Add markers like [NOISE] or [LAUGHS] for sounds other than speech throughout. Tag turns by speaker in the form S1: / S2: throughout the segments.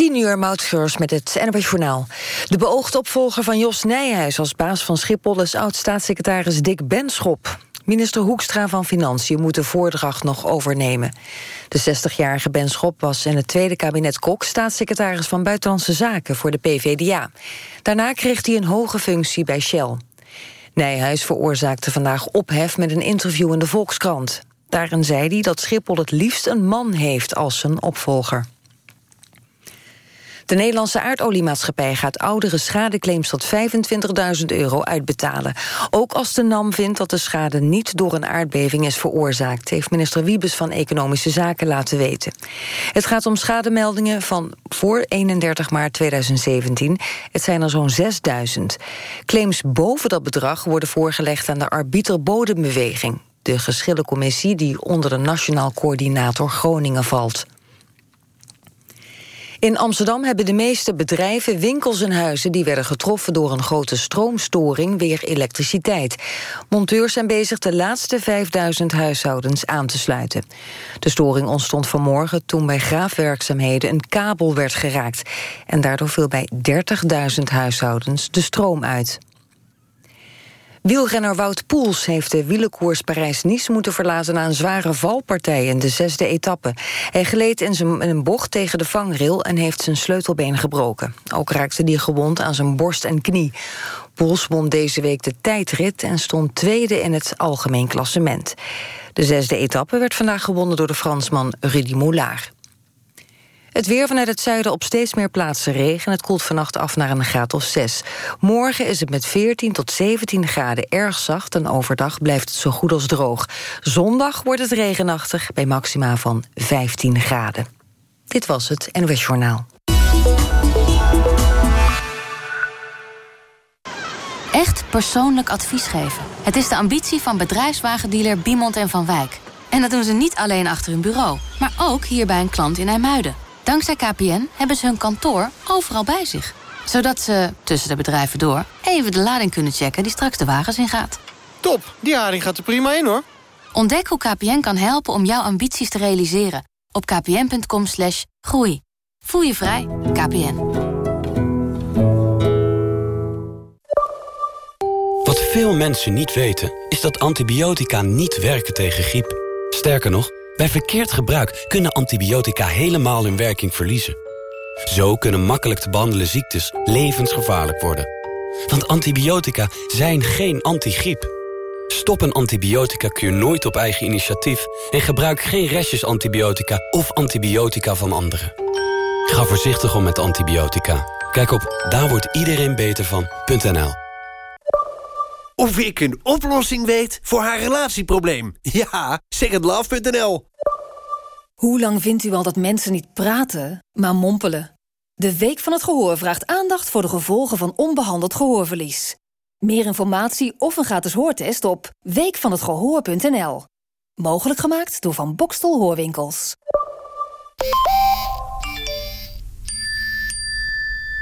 S1: 10 uur, Moutscheurs met het NWS Journaal. De beoogde opvolger van Jos Nijhuis als baas van Schiphol... is oud-staatssecretaris Dick Benschop. Minister Hoekstra van Financiën moet de voordracht nog overnemen. De 60-jarige Benschop was in het tweede kabinet Kok... staatssecretaris van Buitenlandse Zaken voor de PVDA. Daarna kreeg hij een hoge functie bij Shell. Nijhuis veroorzaakte vandaag ophef met een interview in de Volkskrant. Daarin zei hij dat Schiphol het liefst een man heeft als zijn opvolger. De Nederlandse aardoliemaatschappij gaat oudere schadeclaims tot 25.000 euro uitbetalen. Ook als de NAM vindt dat de schade niet door een aardbeving is veroorzaakt... heeft minister Wiebes van Economische Zaken laten weten. Het gaat om schademeldingen van voor 31 maart 2017. Het zijn er zo'n 6.000. Claims boven dat bedrag worden voorgelegd aan de arbiter bodembeweging de geschillencommissie die onder de Nationaal Coördinator Groningen valt. In Amsterdam hebben de meeste bedrijven, winkels en huizen... die werden getroffen door een grote stroomstoring weer elektriciteit. Monteurs zijn bezig de laatste 5000 huishoudens aan te sluiten. De storing ontstond vanmorgen toen bij graafwerkzaamheden... een kabel werd geraakt. En daardoor viel bij 30.000 huishoudens de stroom uit. Wielrenner Wout Poels heeft de wielenkoers Parijs-Nice moeten verlaten... na een zware valpartij in de zesde etappe. Hij gleed in, een bocht tegen de vangrail en heeft zijn sleutelbeen gebroken. Ook raakte hij gewond aan zijn borst en knie. Poels won deze week de tijdrit en stond tweede in het algemeen klassement. De zesde etappe werd vandaag gewonnen door de Fransman Rudy Moulard. Het weer vanuit het zuiden op steeds meer plaatsen regen. Het koelt vannacht af naar een graad of 6. Morgen is het met 14 tot 17 graden erg zacht... en overdag blijft het zo goed als droog. Zondag wordt het regenachtig bij maxima van 15 graden. Dit was het NOS Journaal.
S2: Echt persoonlijk advies geven. Het is de ambitie van bedrijfswagendealer Biemond en Van Wijk. En dat doen ze niet alleen achter hun bureau, maar ook hier bij een klant in IJmuiden. Dankzij KPN hebben ze hun kantoor overal bij zich. Zodat ze, tussen de bedrijven door, even de lading kunnen checken die straks de wagens ingaat.
S3: Top, die haring gaat er prima in hoor.
S2: Ontdek hoe KPN kan helpen om jouw ambities te realiseren. Op kpn.com slash groei. Voel je vrij, KPN.
S4: Wat veel mensen niet weten, is dat antibiotica niet werken tegen griep. Sterker nog... Bij verkeerd gebruik kunnen antibiotica helemaal hun werking verliezen. Zo kunnen makkelijk te behandelen ziektes levensgevaarlijk worden. Want antibiotica zijn geen antigriep. Stop een antibiotica-kuur nooit op eigen initiatief... en gebruik geen restjes antibiotica of antibiotica van anderen. Ga voorzichtig om met antibiotica. Kijk op daar wordt iedereen beter van.nl.
S5: Of ik een oplossing weet voor haar relatieprobleem. Ja, secondlove.nl.
S6: Hoe lang vindt u al dat mensen niet praten, maar mompelen? De Week van het Gehoor vraagt aandacht voor de gevolgen van onbehandeld gehoorverlies. Meer informatie of een gratis hoortest op weekvanhetgehoor.nl. Mogelijk gemaakt door Van Bokstel Hoorwinkels.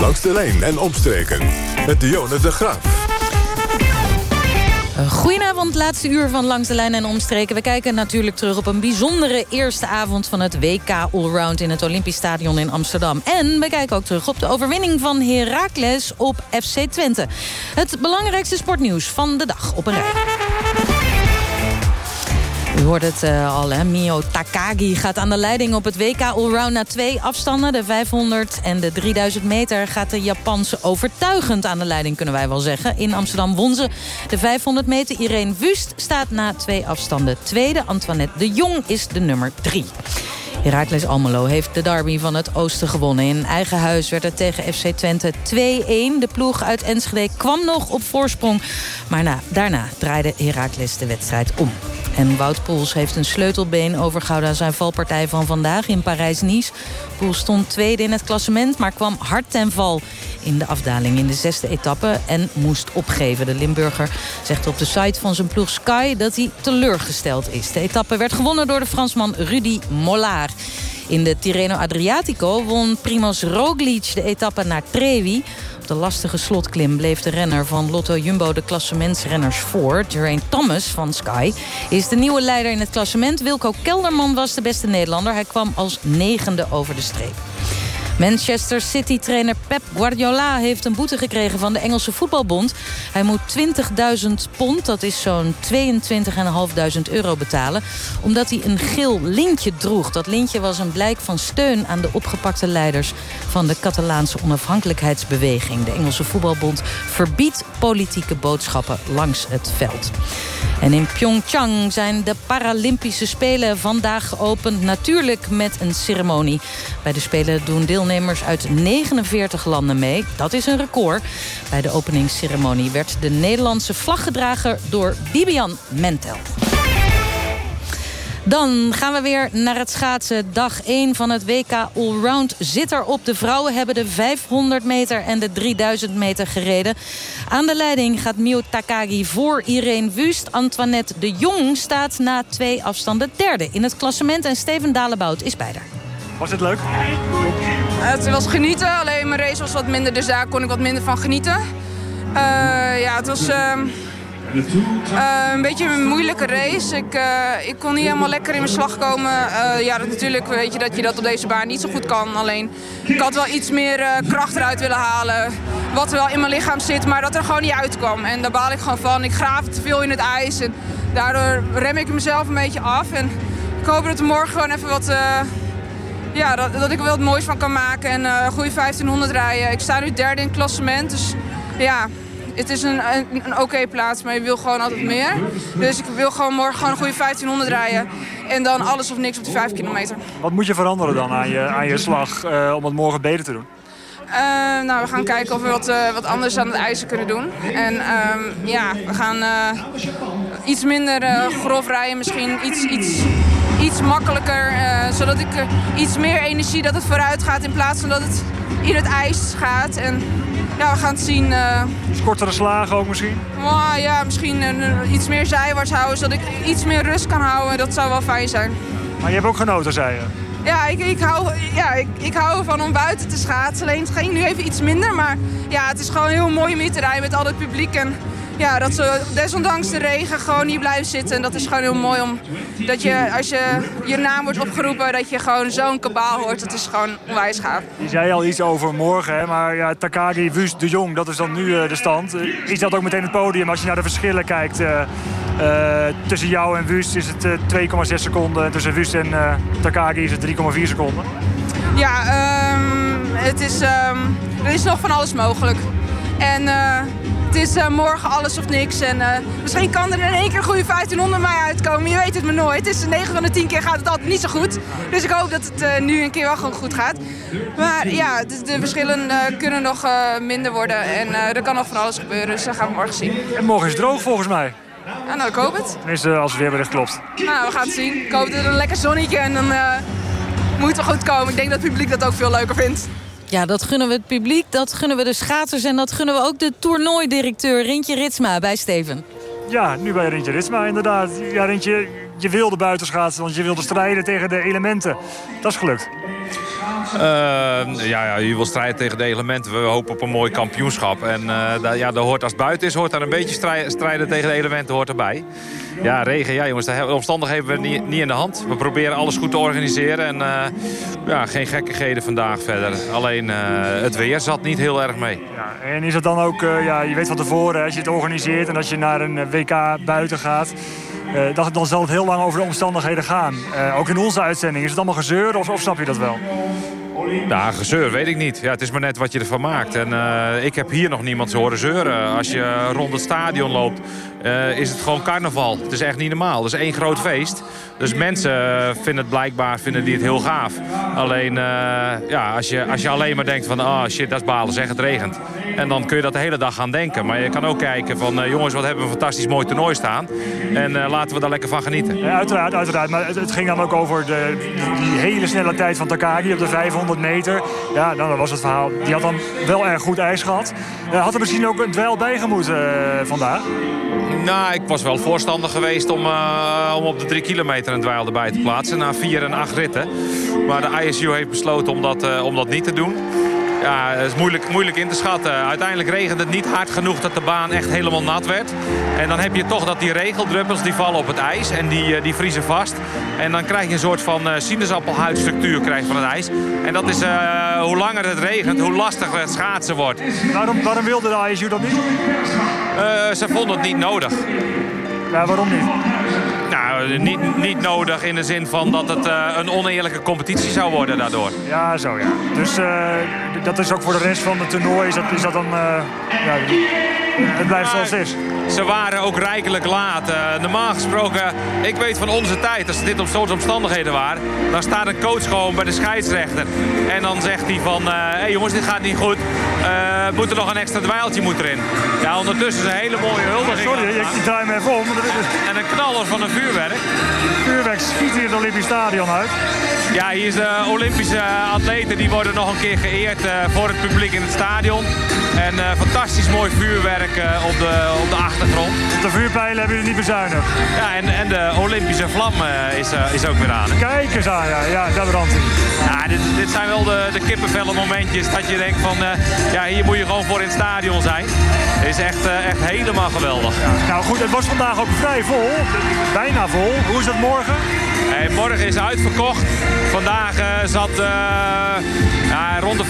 S7: Langs de lijn en omstreken. Met Dionne de Graaf.
S8: Goedenavond, laatste uur van Langs de Lijn en Omstreken. We kijken natuurlijk terug op een bijzondere eerste avond... van het WK Allround in het Olympisch Stadion in Amsterdam. En we kijken ook terug op de overwinning van Heracles op FC Twente. Het belangrijkste sportnieuws van de dag op een rij. U hoort het uh, al, hè? Mio Takagi gaat aan de leiding op het WK Allround... na twee afstanden, de 500 en de 3000 meter... gaat de Japanse overtuigend aan de leiding, kunnen wij wel zeggen. In Amsterdam won ze de 500 meter. Irene Wust staat na twee afstanden tweede. Antoinette de Jong is de nummer drie. Heracles Almelo heeft de derby van het Oosten gewonnen. In eigen huis werd het tegen FC Twente 2-1. De ploeg uit Enschede kwam nog op voorsprong. Maar na, daarna draaide Heracles de wedstrijd om. En Wout Poels heeft een sleutelbeen overgehouden... aan zijn valpartij van vandaag in Parijs-Nice. Poels stond tweede in het klassement, maar kwam hard ten val in de afdaling in de zesde etappe en moest opgeven. De Limburger zegt op de site van zijn ploeg Sky dat hij teleurgesteld is. De etappe werd gewonnen door de Fransman Rudy Mollard. In de Tirreno Adriatico won Primoz Roglic de etappe naar Trevi. Op de lastige slotklim bleef de renner van Lotto Jumbo de klassementsrenners voor. Geraint Thomas van Sky is de nieuwe leider in het klassement. Wilco Kelderman was de beste Nederlander. Hij kwam als negende over de streep. Manchester City-trainer Pep Guardiola heeft een boete gekregen van de Engelse voetbalbond. Hij moet 20.000 pond, dat is zo'n 22.500 euro betalen... omdat hij een geel lintje droeg. Dat lintje was een blijk van steun aan de opgepakte leiders... van de Catalaanse onafhankelijkheidsbeweging. De Engelse voetbalbond verbiedt politieke boodschappen langs het veld. En in Pyeongchang zijn de Paralympische Spelen vandaag geopend. Natuurlijk met een ceremonie. Bij de Spelen doen deelnemers uit 49 landen mee. Dat is een record. Bij de openingsceremonie werd de Nederlandse vlag gedragen door Bibian Mentel. Dan gaan we weer naar het schaatsen. Dag 1 van het WK Allround zit erop. De vrouwen hebben de 500 meter en de 3000 meter gereden. Aan de leiding gaat Mio Takagi voor Irene Wust. Antoinette de Jong staat na twee afstanden derde in het klassement. En Steven Dalebout is bij haar.
S9: Was het leuk?
S10: Het was genieten, alleen mijn race was wat minder, dus daar kon ik wat minder van genieten. Uh, ja, het was uh, uh, een beetje een moeilijke race. Ik, ik kon niet helemaal lekker in mijn slag komen. ja, dat, natuurlijk weet je dat je dat op deze baan niet zo goed kan. Alleen, ik had wel iets meer kracht eruit willen halen. Wat wel in mijn lichaam zit, maar dat er gewoon niet uitkwam. En daar baal ik gewoon van. Ik graaf te veel in het ijs en daardoor rem ik mezelf een beetje af. En ik hoop dat er morgen gewoon even wat ja, dat, dat ik er wel het moois van kan maken en uh, goede 1500 rijden. Ik sta nu derde in het klassement, dus ja, het is een, een, een oké plaats, maar je wil gewoon altijd meer. Dus ik wil gewoon morgen gewoon een goede 1500 rijden. En dan alles of niks op die 5 kilometer.
S9: Wat moet je veranderen dan aan je, aan je slag uh, om het morgen beter te doen?
S10: Uh, nou, we gaan kijken of we wat, uh, wat anders aan het ijzer kunnen doen. En um, ja, we gaan iets minder grof rijden, misschien iets, iets iets makkelijker. Uh, zodat ik uh, iets meer energie dat het vooruit gaat in plaats van dat het in het ijs gaat. En ja, we gaan het zien. Uh...
S9: kortere slagen ook misschien?
S10: Oh, ja, misschien iets meer zijwaarts houden, zodat ik iets meer rust kan houden. Dat zou wel fijn zijn.
S9: Maar je hebt ook genoten, zei je?
S10: Ja, ik, ik, hou, ja ik, ik hou ervan om buiten te schaatsen. Alleen het ging nu even iets minder, maar ja, het is gewoon heel mooi om hier te rijden met al het publiek. En ja, dat ze desondanks de regen gewoon hier blijven zitten. En dat is gewoon heel mooi om dat je als je je naam wordt opgeroepen, dat je gewoon zo'n kabaal hoort. Dat is gewoon onwijs gaaf.
S9: Je zei al iets over morgen, hè? maar ja, Takagi, Wust, de Jong, dat is dan nu uh, de stand. Uh, is dat ook meteen het podium als je naar de verschillen kijkt? Uh, tussen jou en Wust is het 2,6 seconden. Tussen Wust en Takagi is het 3,4 seconden.
S10: Ja, um, het is, um, er is nog van alles mogelijk. En is uh, morgen alles of niks. En uh, misschien kan er in één keer een goede 1500 mij uitkomen. Je weet het maar nooit. Het is 9 van de 10 keer gaat het altijd niet zo goed. Dus ik hoop dat het uh, nu een keer wel gewoon goed gaat. Maar ja, de, de verschillen kunnen nog minder worden. En er kan nog van alles gebeuren. Dus dat gaan we morgen zien.
S9: En morgen is het droog volgens mij.
S10: Ja, nou, ik hoop het.
S9: Tenminste, als het weerbericht klopt.
S10: Nou, we gaan het zien. Ik hoop dat er een lekker zonnetje en dan moet het goed komen. Ik denk dat het publiek dat ook veel leuker vindt.
S8: Ja, dat gunnen we het publiek, dat gunnen we de schaatsers... en dat gunnen we ook de toernooidirecteur Rintje Ritsma bij Steven.
S9: Ja, nu bij Rintje Ritsma inderdaad. Ja, Rintje, je wilde buitenschaatsen, want je wilde strijden tegen de elementen. Dat is gelukt.
S11: Uh, ja, ja, je wil strijden tegen de elementen. We hopen op een mooi kampioenschap. En uh, daar, ja, daar hoort, als het buiten is, hoort daar een beetje strijden tegen de elementen hoort erbij. Ja, regen, ja jongens, de omstandigheden hebben we niet, niet in de hand. We proberen alles goed te organiseren. En uh, ja, geen gekkigheden vandaag verder. Alleen het weer zat niet heel erg mee.
S9: Ja, en is het dan ook, ja, je weet van tevoren, als je het organiseert... en als je naar een WK buiten gaat... Uh, dan zal het heel lang over de omstandigheden gaan. Ook in onze uitzending. Is het allemaal gezeur of, of snap je dat wel?
S11: Nou, gezeur weet ik niet. Ja, het is maar net wat je ervan maakt. En uh, ik heb hier nog niemand horen zeuren. Als je rond het stadion loopt, uh, is het gewoon carnaval. Het is echt niet normaal. Het is één groot feest. Dus mensen vinden het blijkbaar vinden die het heel gaaf. Alleen, ja, als je, als je alleen maar denkt van... oh shit, dat is balen, zeg, het regent. En dan kun je dat de hele dag gaan denken. Maar je kan ook kijken van... jongens, wat hebben we een fantastisch mooi toernooi staan. En laten we daar lekker van genieten.
S9: Ja, uiteraard, uiteraard. Maar het, het, ging dan ook over de, die, hele snelle tijd van Takagi op de 500 meter. Ja, nou, dat was het verhaal. Die had dan wel erg goed ijs gehad. Uh, had er misschien ook een dweil bijgemoet uh, vandaag?
S11: Nou, ik was wel voorstander geweest om, uh, om op de drie kilometer een dweil erbij te plaatsen. Na vier en acht ritten. Maar de ISU heeft besloten om dat, om dat niet te doen. Ja, het is moeilijk, moeilijk in te schatten. Uiteindelijk regent het niet hard genoeg dat de baan echt helemaal nat werd. En dan heb je toch dat die regeldruppels die vallen op het ijs en die, die vriezen vast. En dan krijg je een soort van sinaasappelhuidstructuur krijg van het ijs. En dat is, uh, hoe langer het regent, hoe lastiger het schaatsen wordt.
S9: Waarom, waarom wilde de ISU dat niet?
S11: Uh, ze vonden het niet nodig.
S9: Ja, waarom niet?
S11: Nou, niet, niet nodig in de zin van dat het uh, een oneerlijke competitie zou worden daardoor.
S9: Ja, zo ja. Dus uh, dat is ook voor de rest van het toernooi, is dat, is dat dan... Uh, ja, het blijft zoals het is.
S11: Ze waren ook rijkelijk laat. Uh, normaal gesproken, ik weet van onze tijd, als dit op zo'n omstandigheden waren... dan staat een coach gewoon bij de scheidsrechter. En dan zegt hij van, hé uh, hey jongens, dit gaat niet goed. Uh, moet er nog een extra dweiltje moet erin. Ja, ondertussen is een hele mooie huldiging.
S9: Sorry, ik, ik draai me even om.
S11: En een knaller van een vuurwerk.
S9: Vuurwerk schiet hier het Olympisch Stadion uit.
S11: Ja, hier is de Olympische atleten. Die worden nog een keer geëerd voor het publiek in het stadion. En fantastisch mooi vuurwerk op, de, op de achtergrond.
S9: De vuurpijlen hebben jullie niet bezuinigd.
S11: Ja, en, en de Olympische vlam is, is ook weer aan.
S9: Kijk eens aan, ja. ja daar brandt hij.
S11: Ja, dit, dit zijn wel de, de kippenvelle momentjes dat je denkt van... Ja, hier moet je gewoon voor in het stadion zijn. Het is echt, echt helemaal geweldig.
S9: Ja, nou goed, het was vandaag ook vrij vol. Bijna vol. Hoe is het morgen?
S11: Morgen is uitverkocht. Vandaag zat ja, rond de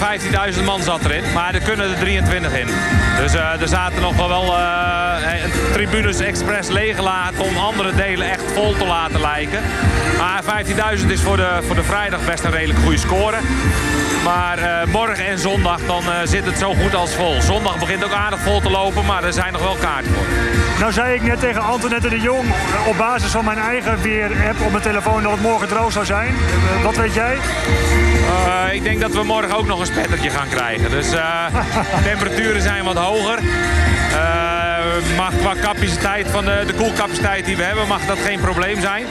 S11: 15.000 man zat erin. Maar er kunnen er 23 in. Dus er zaten nog wel... tribunes expres leeggelaten om andere delen echt vol te laten lijken. Maar 15.000 is voor de, voor de vrijdag best een redelijk goede score. Maar morgen en zondag dan zit het zo goed als vol. Zondag begint ook aardig vol te lopen, maar er zijn nog wel kaarten voor.
S9: Nou zei ik net tegen Antoinette de Jong op basis van mijn eigen weer-app op mijn telefoon dat het morgen droog zou zijn. Uh, wat weet jij?
S11: Uh, ik denk dat we morgen ook nog een spettertje gaan krijgen. Dus uh, [LAUGHS] temperaturen zijn wat hoger. Uh, mag qua capaciteit van de, de koelcapaciteit die we hebben, mag dat geen probleem zijn.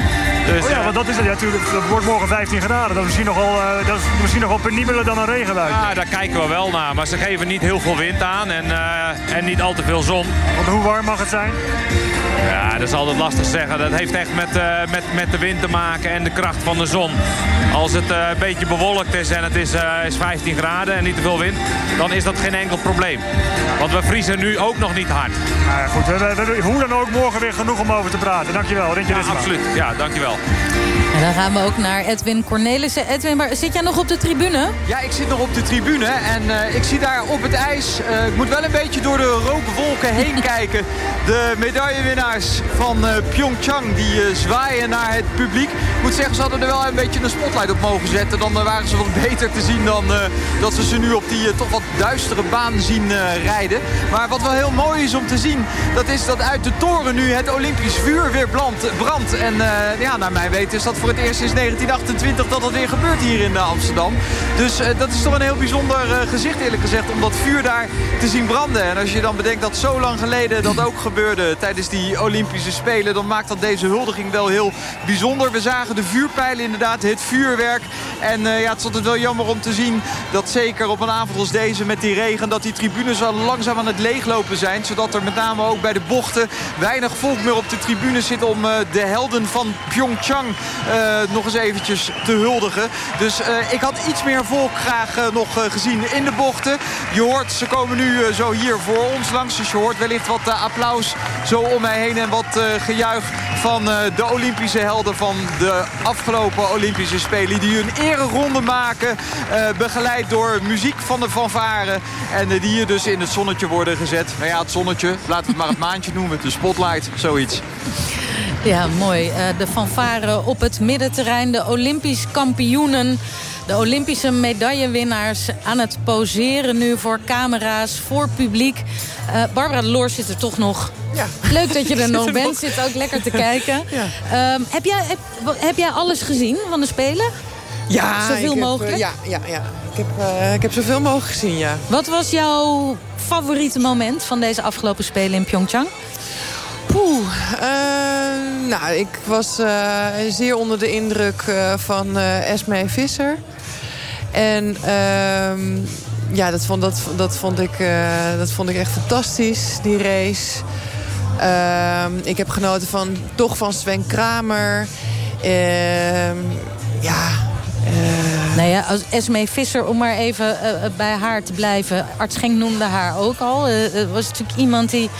S9: Dus, oh ja, want dat is het. Ja, natuurlijk, het wordt morgen 15 graden. Dat is misschien nogal, uh, dat is misschien nogal penibeler dan een regenbui.
S11: Ja, daar kijken we wel naar. Maar ze geven niet heel veel wind aan en, uh, en niet al te veel zon.
S9: Want hoe warm mag het zijn?
S11: Ja, dat is altijd lastig zeggen. Dat heeft echt met, uh, met, met de wind te maken en de kracht van de zon. Als het uh, een beetje bewolkt is en het is, uh, is 15 graden en niet te veel wind... dan is dat geen enkel probleem. Want we vriezen nu ook nog niet hard.
S9: Nou ja, goed, we, we, we, hoe dan ook morgen weer genoeg om over te praten. Dankjewel, Rintje
S11: ja, absoluut. Ja, dankjewel.
S8: En dan gaan we ook naar Edwin Cornelissen. Edwin, maar zit jij nog op de tribune?
S12: Ja, ik zit nog op de tribune. En uh, ik zie daar op het ijs... Uh, ik moet wel een beetje door de rookwolken heen [LAUGHS] kijken. De medaillewinnaars van uh, Pyeongchang die zwaaien naar het publiek. Ik moet zeggen, ze hadden er wel een beetje een spotlight op mogen zetten. Dan waren ze wat [LAUGHS] beter te zien dan dat ze ze nu op die toch wat duistere baan zien rijden. Maar wat wel heel mooi is om te zien... dat is dat uit de toren nu het Olympisch vuur weer brandt. En ja, naar mijn weten is dat voor het eerst sinds 1928 dat dat weer gebeurt hier in Amsterdam. Dus uh, dat is toch een heel bijzonder gezicht eerlijk gezegd om dat vuur daar te zien branden. En als je dan bedenkt dat zo lang geleden dat ook gebeurde tijdens die Olympische Spelen... dan maakt dat deze huldiging wel heel bijzonder. We zagen de vuurpijlen inderdaad, het vuurwerk. En ja, het is altijd wel jammer om te zien dat zeker op een avond als deze met die regen... dat die tribunes al langzaam aan het leeglopen zijn. Zodat er met name ook bij de bochten weinig volk meer op de tribunes zit... om de helden van Pyeongchang uh, nog eens eventjes te huldigen. Dus uh, ik had iets meer volk graag nog gezien in de bochten. Je hoort, ze komen nu zo hier voor ons langs. Dus je hoort wellicht wat applaus zo om mij heen. En wat gejuich van de Olympische helden van de afgelopen Olympische Spelen. Die hun ereronde maken. begeleid door muziek van de fanfare. En die hier dus in het zonnetje worden gezet. Nou ja, het zonnetje. Laten we het maar het maandje noemen. De spotlight, zoiets.
S8: Ja, mooi. De fanfare op het middenterrein. De Olympisch kampioenen De Olympische medaillewinnaars aan het poseren nu voor camera's, voor publiek. Uh, Barbara de Loor zit er toch nog.
S13: Ja.
S8: Leuk dat je [LAUGHS] er nog bent. Zit ook lekker te kijken.
S13: Ja.
S8: Um, heb, jij, heb, heb, jij alles gezien van de Spelen?
S13: Ja,
S8: zoveel
S13: heb,
S8: mogelijk?
S13: ja, ja, ja. Ik, heb, uh, ik heb zoveel mogelijk gezien, ja.
S8: Wat was jouw favoriete moment van deze afgelopen Spelen in Pyeongchang?
S13: Poeh, uh, nou, ik was uh, zeer onder de indruk van Esme Visser. En uh, ja, dat vond, dat, dat, vond ik, dat vond ik echt fantastisch, die race. Ehm, ik heb genoten van, toch van Sven Kramer. Ehm, ja...
S8: Nou ja, als Esme Visser, om maar even bij haar te blijven. Arts Genk noemde haar ook al. Het was natuurlijk iemand die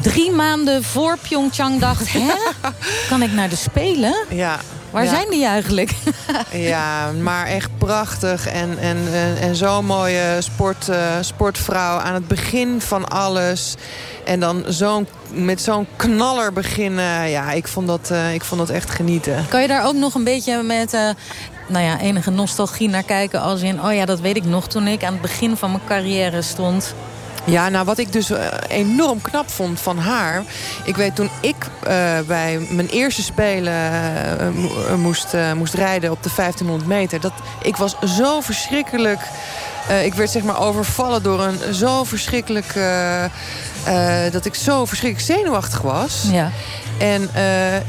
S8: drie maanden voor Pyeongchang dacht... hè, [LAUGHS] kan ik naar de Spelen?
S13: Ja.
S8: Waar
S13: ja.
S8: zijn die eigenlijk? [LAUGHS]
S13: ja, maar echt prachtig. En, en, en, en zo'n mooie sport, uh, sportvrouw aan het begin van alles. En dan zo'n met zo'n knaller beginnen. Ja, ik vond, dat, uh, ik vond dat echt genieten.
S8: Kan je daar ook nog een beetje met... Uh, nou ja, enige nostalgie naar kijken als in... oh ja, dat weet ik nog toen ik aan het begin van mijn carrière stond...
S13: Ja, nou wat ik dus uh, enorm knap vond van haar... Ik weet toen ik uh, bij mijn eerste Spelen uh, moest, moest rijden op de 1500 meter... dat ik was zo verschrikkelijk... ik werd zeg maar overvallen door een zo verschrikkelijk... dat ik zo verschrikkelijk zenuwachtig was.
S8: Ja.
S13: En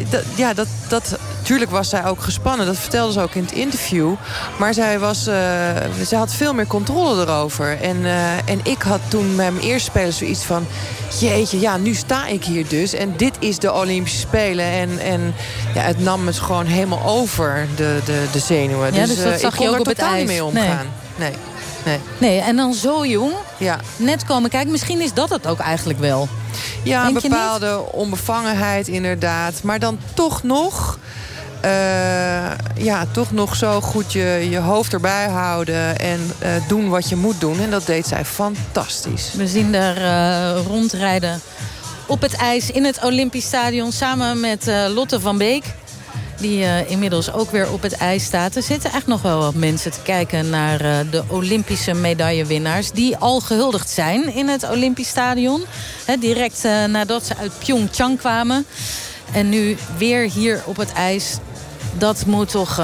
S13: dat, ja, dat, dat, tuurlijk was zij ook gespannen. Dat vertelde ze ook in het interview. Maar zij, was, uh, zij had veel meer controle erover. En, uh, en ik had toen bij mijn eerste spelen zoiets van... jeetje, ja, nu sta ik hier dus. En dit is de Olympische Spelen. En, en ja, het nam me gewoon helemaal over, de, de, de zenuwen.
S8: Ja, dus, dus dat zag
S13: ik kon
S8: je ook
S13: er
S8: op het
S13: totaal
S8: ijs.
S13: niet mee omgaan. Nee. nee. Nee.
S8: Nee, en dan zo jong.
S13: Ja.
S8: Net komen kijken. Misschien is dat het ook eigenlijk wel.
S13: Ja, een bepaalde onbevangenheid inderdaad. Maar dan toch nog... Uh, ja, toch nog zo goed je, je hoofd erbij houden en uh, doen wat je moet doen. En dat deed zij fantastisch.
S8: We zien er uh, rondrijden op het ijs in het Olympisch Stadion... samen met Lotte van Beek, die inmiddels ook weer op het ijs staat. Er zitten echt nog wel wat mensen te kijken naar de Olympische medaillewinnaars... die al gehuldigd zijn in het Olympisch Stadion. Direct nadat ze uit Pyeongchang kwamen... En nu weer hier op het ijs dat moet toch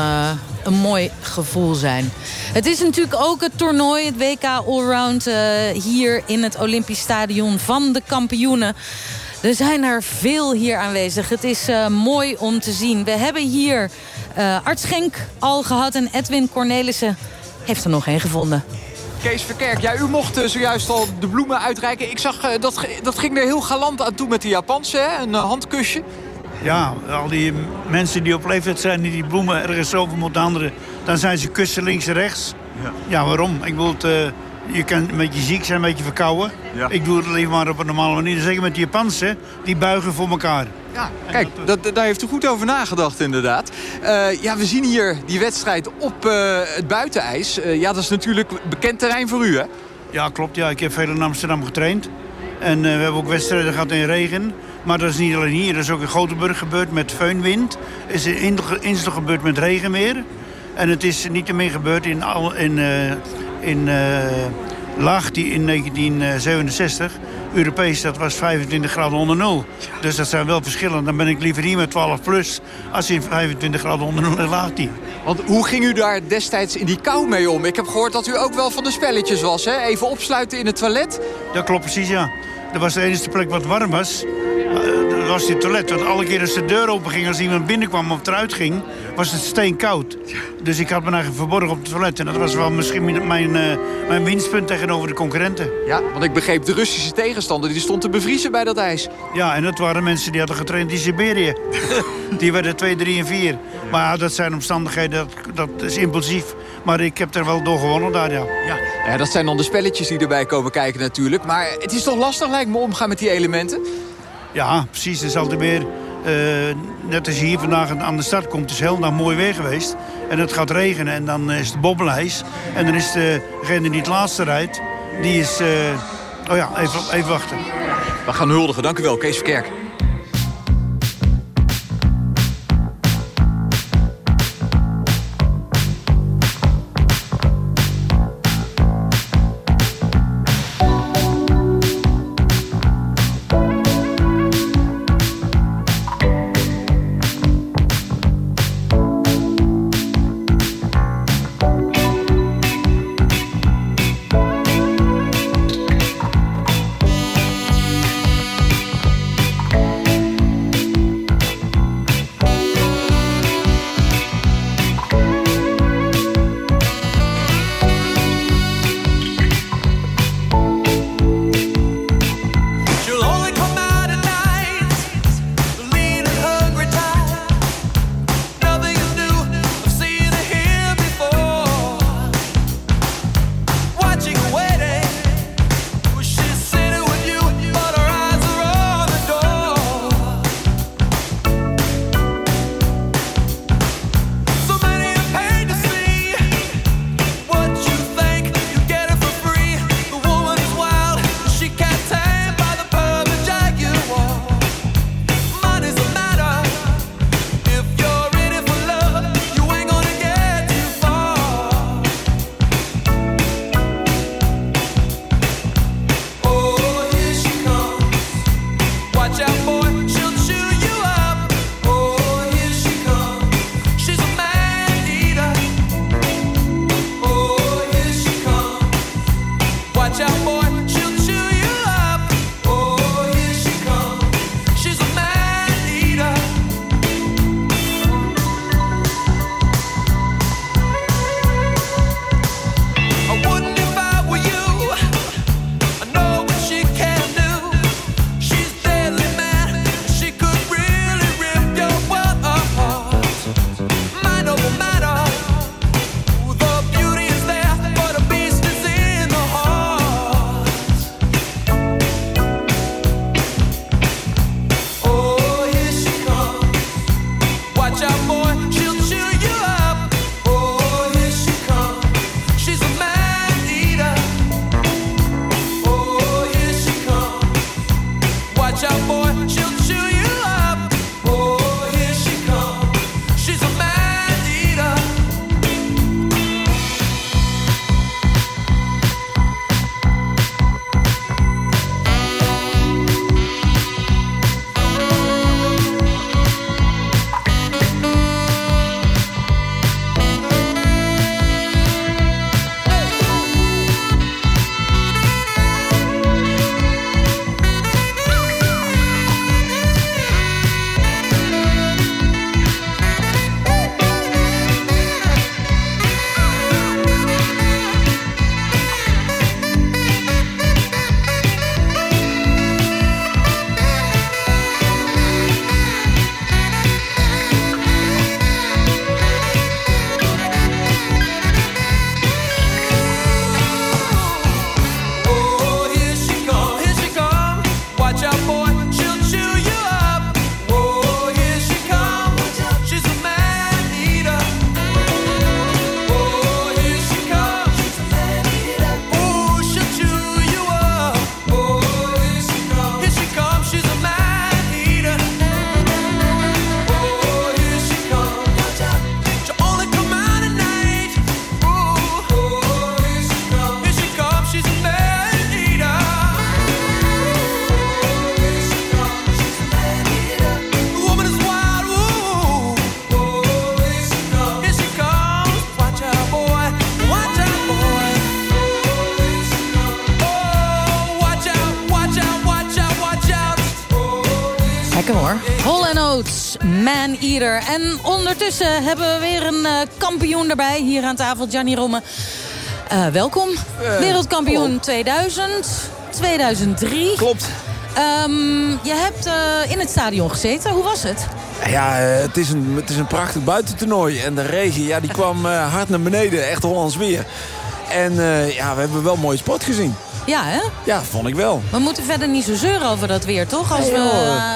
S8: een mooi gevoel zijn. Het is natuurlijk ook het toernooi, het WK Allround... Hier in het Olympisch Stadion van de kampioenen. Er zijn er veel hier aanwezig. Het is uh, mooi om te zien. We hebben hier Arts Genk al gehad en Edwin Cornelissen heeft er nog één gevonden.
S12: Kees Verkerk, ja, u mocht zojuist al de bloemen uitreiken. Ik zag, dat, dat ging er heel galant aan toe met de Japanse, hè? een handkusje.
S14: Ja, al die mensen die op leeftijd zijn... die die bloemen ergens over moeten handelen... dan zijn ze kussen links en rechts. Ja, ja waarom? Ik bedoel, uh, je kan een beetje ziek zijn, een beetje verkouden. Ja. Ik doe het liever maar op een normale manier. Zeker met die Japanse, die buigen voor elkaar.
S12: Ja, kijk, dat, dat, daar heeft u goed over nagedacht inderdaad. Uh, ja, we zien hier die wedstrijd op uh, het buitenijs. ja, dat is natuurlijk bekend terrein voor u, hè?
S14: Ja, klopt. Ja. Ik heb veel in Amsterdam getraind. En we hebben ook wedstrijden gehad in regen. Maar dat is niet alleen hier. Dat is ook in Gothenburg gebeurd met feunwind. is in Insel gebeurd met regenweer. En het is niet meer gebeurd in, in, uh, in uh, Lahti in 1967. Europees, dat was 25 graden onder nul. Dus dat zijn wel verschillen. Dan ben ik liever hier met 12 plus... als in 25 graden onder nul in Lahti.
S12: Want hoe ging u daar destijds in die kou mee om? Ik heb gehoord dat u ook wel van de spelletjes was, hè? Even opsluiten in het toilet?
S14: Dat klopt precies, ja. Dat was de enige plek wat warm was. Dat was dit toilet. Want alle keer als de deur open ging, als iemand binnenkwam of eruit ging, was het steenkoud. Dus ik had me eigenlijk verborgen op het toilet. En dat was wel misschien mijn, uh, mijn winstpunt tegenover de concurrenten.
S12: Ja, want ik begreep de Russische tegenstander, die stond te bevriezen bij dat ijs.
S14: Ja, en dat waren mensen die hadden getraind in Siberië. [LAUGHS] die werden 2, 3 en 4. Maar ja, dat zijn omstandigheden, dat, dat is impulsief. Maar ik heb er wel door gewonnen daar, ja.
S12: ja. Ja, dat zijn dan de spelletjes die erbij komen kijken natuurlijk. Maar het is toch lastig, lijkt me, omgaan met die elementen?
S14: Ja, precies. Het is altijd weer... Uh, net als je hier vandaag aan de start komt, is heel dag mooi weer geweest. En het gaat regenen en dan is het bobbelijs. En dan is degene die het laatste rijdt, die is... Uh, oh ja, even, even wachten.
S12: We gaan huldigen. Dank u wel, Kees Verkerk.
S8: En ondertussen hebben we weer een uh, kampioen erbij. Hier aan tafel, Gianni Romme. Uh, welkom. Uh, Wereldkampioen oh. 2000, 2003.
S15: Klopt.
S8: Um, je hebt in het stadion gezeten. Hoe was het?
S15: Ja, het is een, het is een prachtig buitentoernooi. En de regen ja, die kwam hard naar beneden. Echt Hollands weer. En ja, we hebben wel mooie sport gezien.
S8: Ja, hè?
S15: Ja, vond ik wel.
S8: We moeten verder niet zo zeuren over dat weer, toch? Als we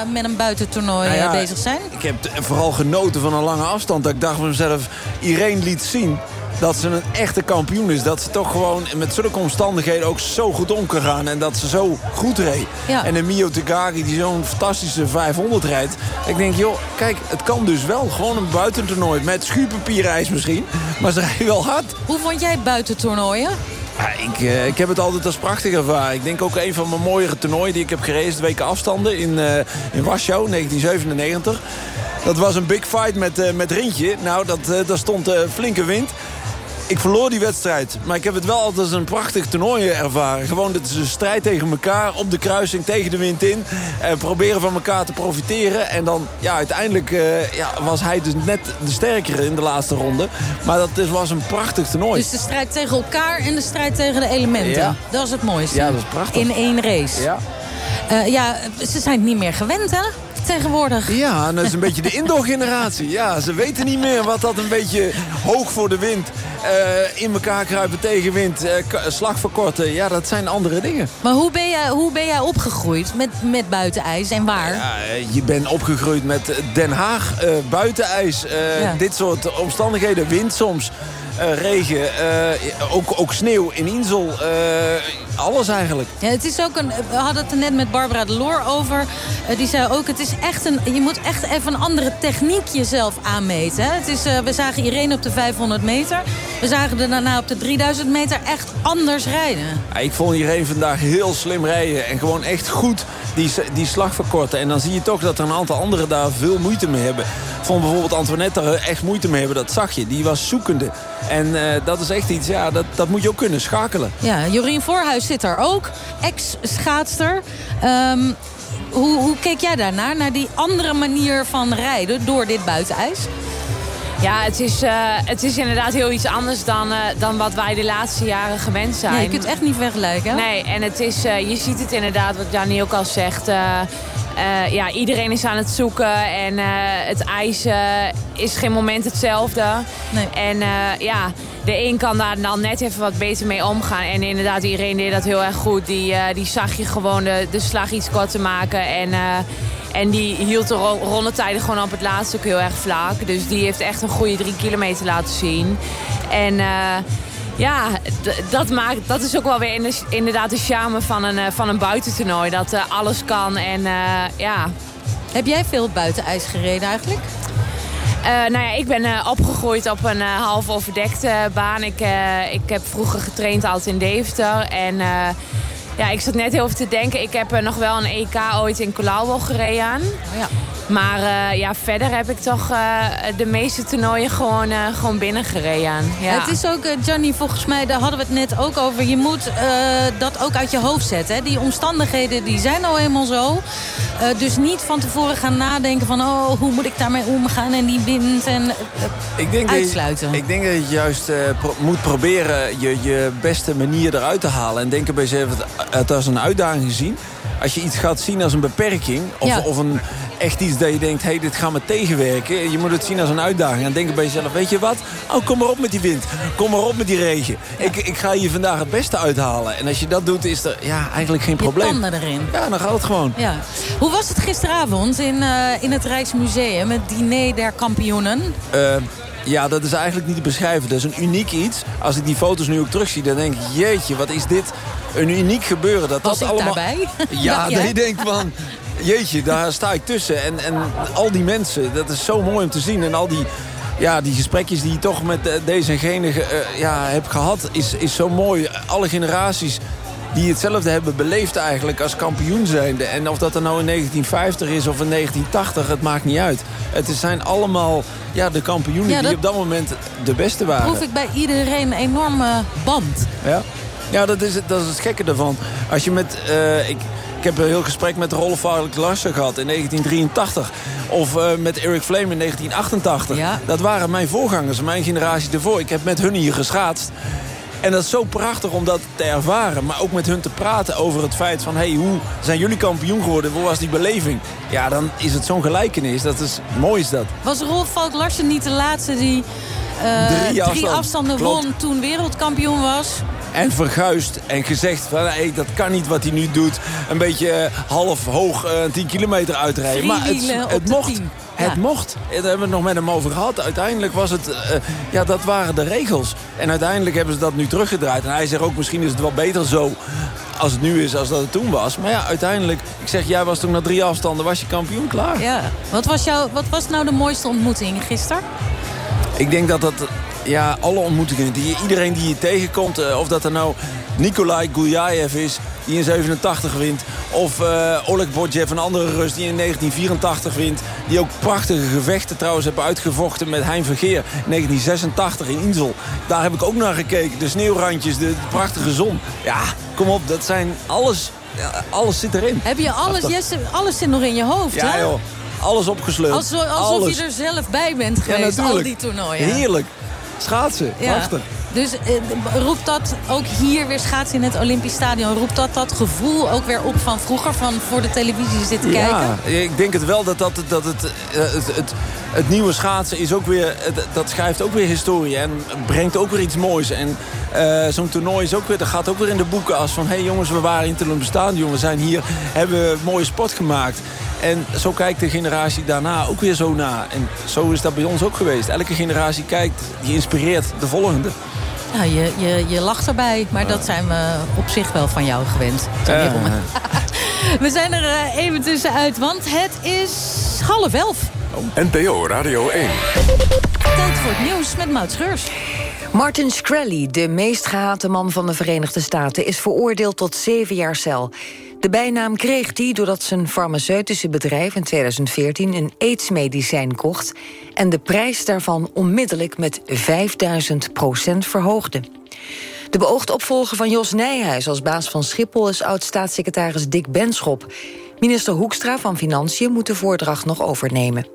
S8: uh, met een buitentoornooi nou ja, bezig zijn.
S15: Ik heb vooral genoten van een lange afstand. Dat ik dacht van mezelf, Irene liet zien dat ze een echte kampioen is. Dat ze toch gewoon met zulke omstandigheden ook zo goed om kan gaan. En dat ze zo goed reed. Ja. En de Mio Tegari die zo'n fantastische 500 rijdt. Ik denk, joh, kijk, het kan dus wel. Gewoon een buitentoernooi met schuurpapierijs misschien. Maar ze rijden wel hard.
S8: Hoe vond jij buitentoernooien?
S15: Ja, ik, uh, ik heb het altijd als prachtig ervaren. Ik denk ook een van mijn mooiere toernooien die ik heb gereden... de weken afstanden in, uh, in Warschau, 1997. Dat was een big fight met, uh, met Rintje. Nou, dat, daar stond flinke wind. Ik verloor die wedstrijd, maar ik heb het wel altijd als een prachtig toernooi ervaren. Gewoon dat is een strijd tegen elkaar, op de kruising, tegen de wind in. En proberen van elkaar te profiteren. En dan, ja, uiteindelijk uh, ja, was hij dus net de sterkere in de laatste ronde. Maar dat was een prachtig toernooi.
S8: Dus de strijd tegen elkaar en de strijd tegen de elementen.
S15: Ja.
S8: Dat is het mooiste.
S15: Ja, dat is prachtig.
S8: In één race.
S15: Ja.
S8: Uh, ja, ze zijn het niet meer gewend, hè? Tegenwoordig.
S15: Ja, en dat is een beetje de indoor-generatie. Ja, ze weten niet meer wat dat een beetje hoog voor de wind... Uh, in elkaar kruipen tegen wind, uh, slag verkorten. Ja, dat zijn andere dingen.
S8: Maar hoe ben jij, hoe ben jij opgegroeid met, met buitenijs en waar? Ja,
S15: je bent opgegroeid met Den Haag, uh, buitenijs. Ja. Dit soort omstandigheden, wind soms. Regen, ook, ook sneeuw in Insel. Alles eigenlijk.
S8: Ja, het is ook een, we hadden het er net met Barbara de Loor over. die zei ook, het is echt een, je moet echt even een andere techniek jezelf aanmeten. Hè? Het is, we zagen Irene op de 500 meter. We zagen er daarna op de 3000 meter echt anders rijden.
S15: Ja, ik vond Irene vandaag heel slim rijden. En gewoon echt goed die, die slag verkorten. En dan zie je toch dat er een aantal anderen daar veel moeite mee hebben. Ik vond bijvoorbeeld Antoinette er echt moeite mee hebben. Dat zag je. Die was zoekende. En uh, dat is echt iets, ja, dat, dat moet je ook kunnen schakelen.
S8: Ja, Jorien Voorhuis zit er ook. Ex-schaatster. Um, hoe, hoe keek jij daarnaar? Naar die andere manier van rijden door dit buitenijs?
S16: Ja, het is, uh, het is inderdaad heel iets anders dan, uh, dan wat wij de laatste jaren gewend zijn.
S8: Je kunt het echt niet vergelijken.
S16: Nee, en het is, uh, je ziet het inderdaad, wat Jannie ook al zegt... Uh, ja, iedereen is aan het zoeken en uh, het ijs uh, is geen moment hetzelfde. Nee. En ja, de een kan daar dan net even wat beter mee omgaan. En inderdaad, iedereen deed dat heel erg goed. Die, die zag je gewoon de, de slag iets korter maken. En, en die hield de rondetijden gewoon op het laatste ook heel erg vlak. Dus die heeft echt een goede drie kilometer laten zien. En ja, dat, maakt, dat is ook wel weer inderdaad de charme van een, eh, van een buitentoernooi. Dat uh, alles kan en uh, ja.
S8: Heb jij veel buitenijs gereden eigenlijk?
S16: Uh, nou ja, ik ben opgegroeid op een half overdekte baan. Ik, ik heb vroeger getraind altijd in Deventer. En ja, ik zat net heel even te denken. Ik heb nog wel een EK ooit in Colau gereden. Oh ja. Maar uh, ja, verder heb ik toch uh, de meeste toernooien gewoon, uh, gewoon binnengereden. Ja.
S8: Het is ook, Johnny, volgens mij, daar hadden we het net ook over. Je moet dat ook uit je hoofd zetten. Hè? Die omstandigheden die zijn nou eenmaal zo. dus niet van tevoren gaan nadenken van... oh, hoe moet ik daarmee omgaan en die wind en ik denk uitsluiten.
S15: Dat je, ik denk dat je juist pro moet proberen je, je beste manier eruit te halen. En denken bij jezelf het als een uitdaging zien als je iets gaat zien als een beperking... of, of een, echt iets dat je denkt, hey, dit gaat me tegenwerken. Je moet het zien als een uitdaging. En denken bij jezelf, weet je wat? Oh, kom maar op met die wind. Kom maar op met die regen. Ik, ik ga hier vandaag het beste uithalen. En als je dat doet, is er ja, eigenlijk geen probleem.
S8: Je erin.
S15: Ja, dan gaat het gewoon.
S8: Ja. Hoe was het gisteravond in, uh, in het Rijksmuseum, het diner der kampioenen?
S15: Uh, ja, dat is eigenlijk niet te beschrijven. Dat is een uniek iets. Als ik die foto's nu ook terugzie, dan denk ik... jeetje, wat is dit een uniek gebeuren. Dat
S8: Was
S15: dat allemaal...
S8: daarbij? [LAUGHS]
S15: Ja, dat je denkt van... Jeetje, daar sta ik tussen. En, en al die mensen, dat is zo mooi om te zien. En al die, ja, die gesprekjes die je toch met eh, deze en gene uh, ja, hebt gehad... Is, is zo mooi. Alle generaties die hetzelfde hebben beleefd eigenlijk als kampioen zijnde. En of dat er nou in 1950 is of in 1980, het maakt niet uit. Het zijn allemaal ja, de kampioenen die op dat moment de beste waren.
S8: proef ik bij iedereen een enorme band.
S15: Ja. Ja, dat is, het, dat is het gekke ervan. Als je met... Uh, ik, Ik heb een heel gesprek met Rolf Larsen gehad in 1983. Of uh, met Eric Flame in 1988.
S8: Ja.
S15: Dat waren mijn voorgangers, mijn generatie ervoor. Ik heb met hun hier geschaatst. En dat is zo prachtig om dat te ervaren. Maar ook met hun te praten over het feit van... hey, hoe zijn jullie kampioen geworden? Hoe was die beleving? Ja, dan is het zo'n gelijkenis. Dat is mooi is dat.
S8: Was Rolf Valk Larsen niet de laatste die uh, drie, drie, afstanden Klopt. won... toen wereldkampioen was?
S15: En verguist en gezegd van hey, dat kan niet wat hij nu doet. Een beetje uh, half hoog uh, 10 kilometer uitrijden. Maar het, het mocht. Het mocht. Daar hebben we het nog met hem over gehad. Uiteindelijk was het... Uh, ja, dat waren de regels. En uiteindelijk hebben ze dat nu teruggedraaid. En hij zegt ook, misschien is het wel beter zo als het nu is als dat het toen was. Maar ja, uiteindelijk... Ik zeg, jij was toen na drie afstanden, was je kampioen klaar.
S8: Ja. Wat was, jouw, wat was nou de mooiste ontmoeting gisteren?
S15: Ik denk dat dat... Ja, alle ontmoetingen. Die, iedereen die je tegenkomt. Uh, of dat er nou Nikolai Guyaev is die in 87 wint. Of uh, Oleg Bodjev, een andere Rus, die in 1984 wint. Die ook prachtige gevechten trouwens hebben uitgevochten met Hein Vergeer. In 1986 in Insel. Daar heb ik ook naar gekeken. De sneeuwrandjes, de, de prachtige zon. Ja, kom op, dat zijn alles... Ja, alles zit erin.
S8: Heb je alles, Jesse, alles zit nog in je hoofd,
S15: ja,
S8: hè?
S15: joh. Alles opgesleurd.
S8: Alsof, alsof
S15: alles.
S8: je er zelf bij bent geweest,
S15: ja,
S8: al die toernooien.
S15: Heerlijk. Schaatsen,
S8: Ja.
S15: prachtig.
S8: Dus eh, roept dat ook hier weer schaatsen in het Olympisch Stadion... roept dat dat gevoel ook weer op van vroeger, van voor de televisie zitten kijken?
S15: Ja, ik denk het wel dat, dat, dat het, eh, het, het, het nieuwe schaatsen is ook weer... dat schrijft ook weer historie en brengt ook weer iets moois. En eh, zo'n toernooi is ook weer, dat gaat ook weer in de boeken als van... hé hey jongens, we waren in het Olympisch Stadion, we zijn hier, hebben een mooie sport gemaakt. En zo kijkt de generatie daarna ook weer zo na. En zo is dat bij ons ook geweest. Elke generatie kijkt, die inspireert de volgende.
S8: Ja, je, je, je lacht erbij, maar dat zijn we op zich wel van jou gewend. [LAUGHS] We zijn er eh, even tussenuit, want het is half elf.
S7: NPO Radio 1.
S8: Tijd voor het nieuws met Maud Schreurs.
S1: Martin Shkreli, de meest gehate man van de Verenigde Staten... is veroordeeld tot zeven jaar cel. De bijnaam kreeg hij doordat zijn farmaceutische bedrijf in 2014... een aidsmedicijn kocht en de prijs daarvan onmiddellijk met 5000 procent verhoogde. De beoogde opvolger van Jos Nijhuis als baas van Schiphol... is oud-staatssecretaris Dick Benschop. Minister Hoekstra van Financiën moet de voordracht nog overnemen.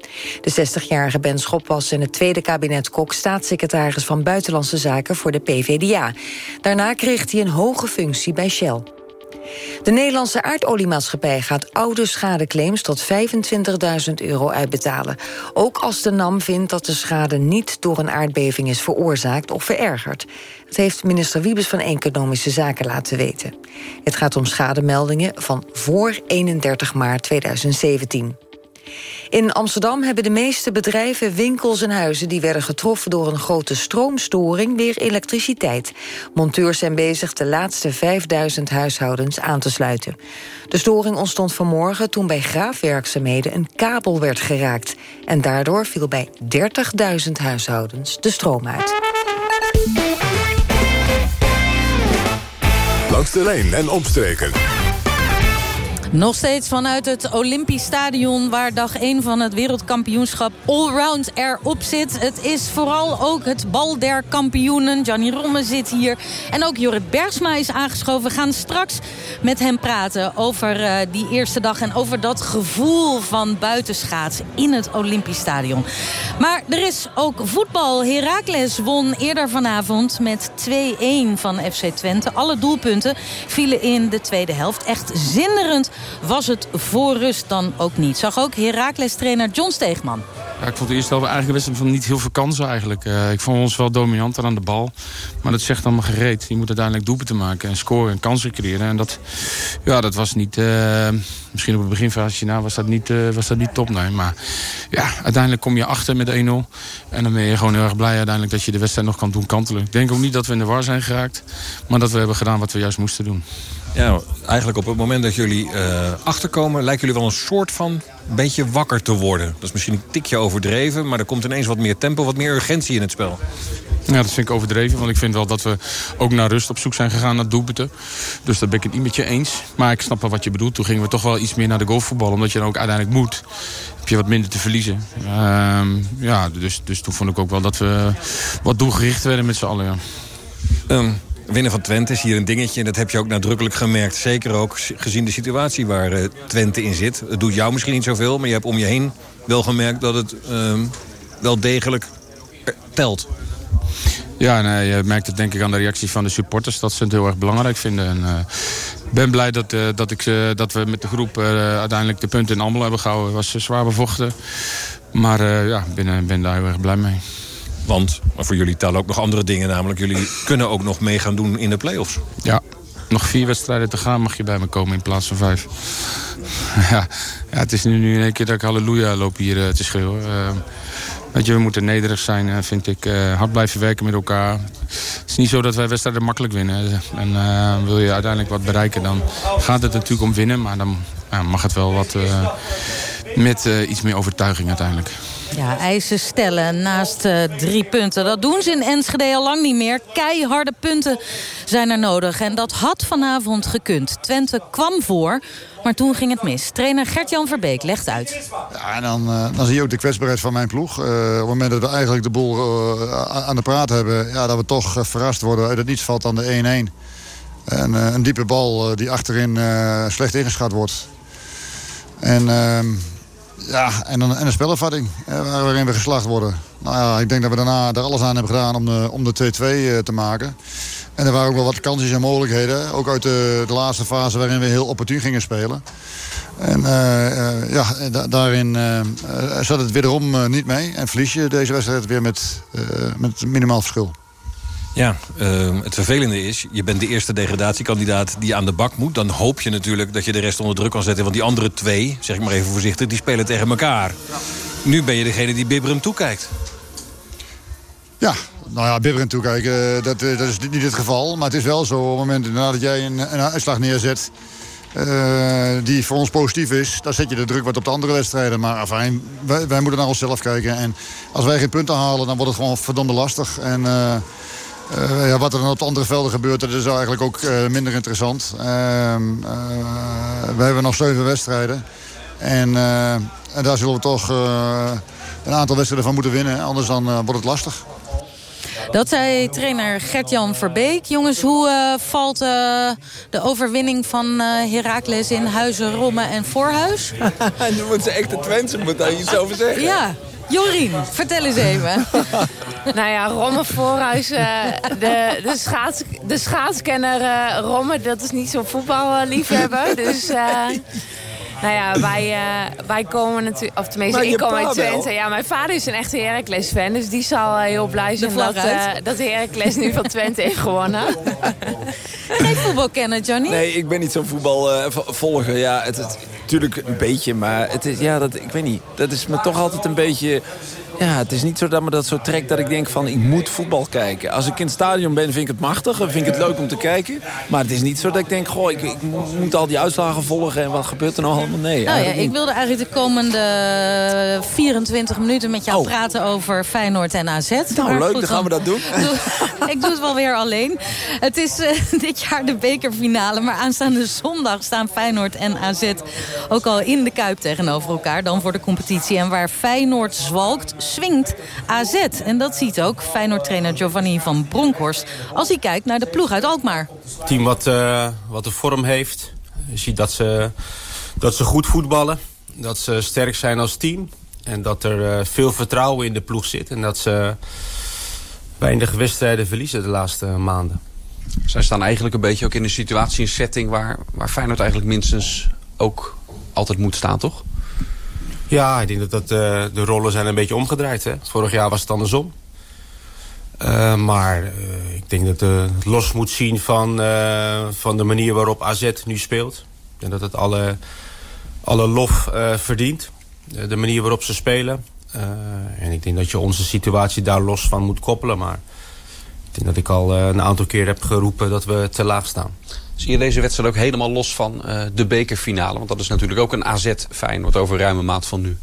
S1: De 60-jarige Benschop was in het tweede kabinet Kok... staatssecretaris van Buitenlandse Zaken voor de PVDA. Daarna kreeg hij een hoge functie bij Shell. De Nederlandse aardoliemaatschappij gaat oude schadeclaims tot 25.000 euro uitbetalen. Ook als de NAM vindt dat de schade niet door een aardbeving is veroorzaakt of verergerd. Dat heeft minister Wiebes van Economische Zaken laten weten. Het gaat om schademeldingen van voor 31 maart 2017. In Amsterdam hebben de meeste bedrijven, winkels en huizen... die werden getroffen door een grote stroomstoring weer elektriciteit. Monteurs zijn bezig de laatste 5000 huishoudens aan te sluiten. De storing ontstond vanmorgen toen bij graafwerkzaamheden... een kabel werd geraakt. En daardoor viel bij 30.000 huishoudens de stroom uit.
S7: Langs de lijn en omstreken.
S8: Nog steeds vanuit het Olympisch Stadion... waar dag 1 van het wereldkampioenschap Allround erop zit. Het is vooral ook het bal der kampioenen. Gianni Romme zit hier. En ook Jorrit Bergsma is aangeschoven. We gaan straks met hem praten over eh, die eerste dag... en over dat gevoel van buitenschaats in het Olympisch Stadion. Maar er is ook voetbal. Heracles won eerder vanavond met 2-1 van FC Twente. Alle doelpunten vielen in de tweede helft. Echt zinderend was het voor rust dan ook niet. Zag ook Heracles-trainer John Steegman.
S17: Ja, ik vond de eerste helft eigenlijk wedstrijd van niet heel veel kansen eigenlijk. Eh, ik vond ons wel dominanter aan de bal. Maar dat zegt allemaal gereed. Je moet uiteindelijk doelpunten maken en scoren en kansen creëren. En dat, ja, dat was niet... eh, misschien op het beginfase was dat niet, eh, was dat niet top, nee. Maar ja, uiteindelijk kom je achter met 1-0. En dan ben je gewoon heel erg blij uiteindelijk dat je de wedstrijd nog kan doen kantelen. Ik denk ook niet dat we in de war zijn geraakt. Maar dat we hebben gedaan wat we juist moesten doen.
S18: Ja, eigenlijk op het moment dat jullie eh, achterkomen... lijken jullie wel een soort van beetje wakker te worden. Dat is misschien een tikje overdreven... maar er komt ineens wat meer tempo, wat meer urgentie in het spel.
S17: Ja, dat vind ik overdreven. Want ik vind wel dat we ook naar rust op zoek zijn gegaan naar doelpunten. Dus daar ben ik het niet met je eens. Maar ik snap wel wat je bedoelt. Toen gingen we toch wel iets meer naar de golfvoetbal. Omdat je dan ook uiteindelijk moet. Heb je wat minder te verliezen. Ehm, ja, dus, dus toen vond ik ook wel dat we wat doelgericht werden met z'n allen. Ja.
S18: Ehm, Winnen van Twente is hier een dingetje. En dat heb je ook nadrukkelijk gemerkt. Zeker ook gezien de situatie waar uh, Twente in zit. Het doet jou misschien niet zoveel, maar je hebt om je heen wel gemerkt... dat het uh, wel degelijk telt.
S17: Ja, nee, je merkt het denk ik aan de reactie van de supporters... dat ze het heel erg belangrijk vinden. En, ben blij dat, dat, ik, dat we met de groep uiteindelijk de punten in Ammel hebben gehouden. Het was zwaar bevochten. Maar ja, ik ben, ben daar heel erg blij mee.
S18: Want voor jullie tellen ook nog andere dingen. Namelijk, jullie kunnen ook nog mee gaan doen in de play-offs.
S17: Ja, nog vier wedstrijden te gaan mag je bij me komen in plaats van vijf. [LAUGHS] ja, ja, het is nu, nu in één keer dat ik halleluja loop hier uh, te schreeuwen. Uh, weet je, we moeten nederig zijn, uh, vind ik. hard blijven werken met elkaar. Het is niet zo dat wij wedstrijden makkelijk winnen. En wil je uiteindelijk wat bereiken, dan gaat het natuurlijk om winnen. Maar dan mag het wel wat met iets meer overtuiging uiteindelijk.
S8: Ja, eisen stellen naast uh, drie punten. Dat doen ze in Enschede al lang niet meer. Keiharde punten zijn er nodig. En dat had vanavond gekund. Twente kwam voor, maar toen ging het mis. Trainer Gert-Jan Verbeek legt uit.
S19: Ja, en dan, uh, dan zie je ook de kwetsbaarheid van mijn ploeg. Uh, op het moment dat we eigenlijk de boel aan de praat hebben... Ja, dat we toch verrast worden uit het niets valt aan de 1-1. En een diepe bal die achterin slecht ingeschat wordt. En ehm, ja, en een, en een spelervatting eh, waarin we geslacht worden. Nou ja, ik denk dat we daarna er alles aan hebben gedaan om de, om de 2-2 uh, te maken. En er waren ook wel wat kansen en mogelijkheden. Ook uit de, de laatste fase waarin we heel opportun gingen spelen. En ja, da daarin zat het wederom niet mee. En verlies je deze wedstrijd weer met, met minimaal verschil.
S18: Ja, uh, het vervelende is, je bent de eerste degradatiekandidaat die aan de bak moet. Dan hoop je natuurlijk dat je de rest onder druk kan zetten. Want die andere twee, zeg ik maar even voorzichtig, die spelen tegen elkaar. Nu ben je degene die bibberend toekijkt.
S19: Ja, nou ja, bibberend toekijken, dat, dat is niet het geval. Maar het is wel zo, op het moment nadat jij een, een uitslag neerzet... Uh, die voor ons positief is, dan zet je de druk wat op de andere wedstrijden. Maar afijn, wij, wij moeten naar onszelf kijken. En als wij geen punten halen, dan wordt het gewoon verdomde lastig. En... uh, ja, wat er dan op de andere velden gebeurt, dat is eigenlijk ook uh, minder interessant. Uh, we hebben nog zeven wedstrijden. En, en, daar zullen we toch een aantal wedstrijden van moeten winnen. Anders dan wordt het lastig.
S8: Dat zei trainer Gert-Jan Verbeek. Jongens, hoe valt de overwinning van Heracles in Huizen, Romme en Voorhuis? [LAUGHS]
S15: nu moet ze echt de Twente moet daar iets over zeggen.
S8: Ja, Jorien, vertel eens even. [LAUGHS]
S16: nou ja, Romme Voorhuis, uh, de, de, schaats, de schaatskenner uh, Romme, dat is niet zo'n voetballiefhebber. Dus... Uh, nou ja, wij, uh, wij komen natuurlijk... Of tenminste, ik kom uit Twente. Ja, mijn vader is een echte Heracles-fan. Dus die zal heel blij zijn dat, uh, dat Heracles nu van Twente heeft gewonnen.
S8: Geen voetbal kennen, Johnny?
S15: Nee, ik ben niet zo'n voetbalvolger. Uh, ja, het, het, natuurlijk een beetje, maar het is, ja, dat, ik weet niet. Dat is me toch altijd een beetje... Ja, het is niet zo dat me dat zo trekt dat ik denk van... ik moet voetbal kijken. Als ik in het stadion ben, vind ik het machtig. Dan vind ik het leuk om te kijken. Maar het is niet zo dat ik denk... goh, ik, ik moet al die uitslagen volgen... en wat gebeurt er nou allemaal? Nee,
S8: nou ja, ik wilde eigenlijk de komende 24 minuten met jou oh. praten... over Feyenoord en AZ.
S15: Nou, maar leuk, goed, dan gaan we dat doen. [LAUGHS]
S8: Doe, ik doe het wel weer alleen. Het is uh, [LAUGHS] dit jaar de bekerfinale... maar aanstaande zondag staan Feyenoord en AZ... ook al in de Kuip tegenover elkaar... dan voor de competitie. En waar Feyenoord zwalkt swingt AZ. En dat ziet ook Feyenoord-trainer Giovanni van Bronckhorst... als hij kijkt naar de ploeg uit Alkmaar.
S20: Het team wat, uh, wat de vorm heeft. Je ziet dat ze, dat ze goed voetballen. Dat ze sterk zijn als team. En dat er uh, veel vertrouwen in de ploeg zit. En dat ze weinig wedstrijden verliezen de laatste maanden.
S21: Zij staan eigenlijk een beetje ook in een situatie, een setting... waar, waar Feyenoord eigenlijk minstens ook altijd moet staan, toch?
S20: Ja, ik denk dat, dat uh, de rollen zijn een beetje omgedraaid. Hè? Vorig jaar was het andersom. Uh, maar uh, ik denk dat het los moet zien van, van de manier waarop AZ nu speelt. En dat het alle, alle lof verdient. de manier waarop ze spelen. en ik denk dat je onze situatie daar los van moet koppelen. Maar ik denk dat ik al een aantal keer heb geroepen dat we te laag staan.
S21: Zie je deze wedstrijd ook helemaal los van uh, de bekerfinale? Want dat is natuurlijk ook een AZ-Feyenoord over een ruime maand van nu.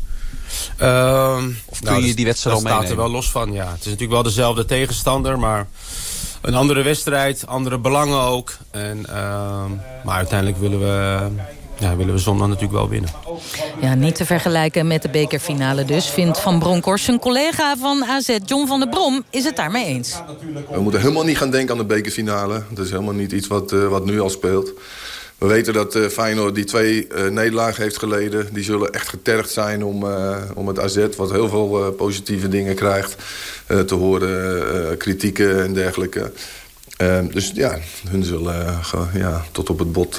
S20: Uh,
S21: of kun nou, je die wedstrijd al meenemen?
S20: Staat er wel los van, ja. Het is natuurlijk wel dezelfde tegenstander, maar een andere wedstrijd, andere belangen ook. En, uh, maar uiteindelijk willen we ja, willen we zondag natuurlijk wel winnen.
S8: Ja, niet te vergelijken met de bekerfinale dus, vindt Van Bronckhorst. Zijn collega van AZ, John van der Brom, is het daarmee eens.
S22: We moeten helemaal niet gaan denken aan de bekerfinale. Dat is helemaal niet iets wat, uh, wat nu al speelt. We weten dat uh, Feyenoord die twee uh, nederlagen heeft geleden. Die zullen echt getergd zijn om, uh, om het AZ, wat heel veel positieve dingen krijgt, te horen. kritieken en dergelijke. Dus ja, hun zullen ja, tot op het bot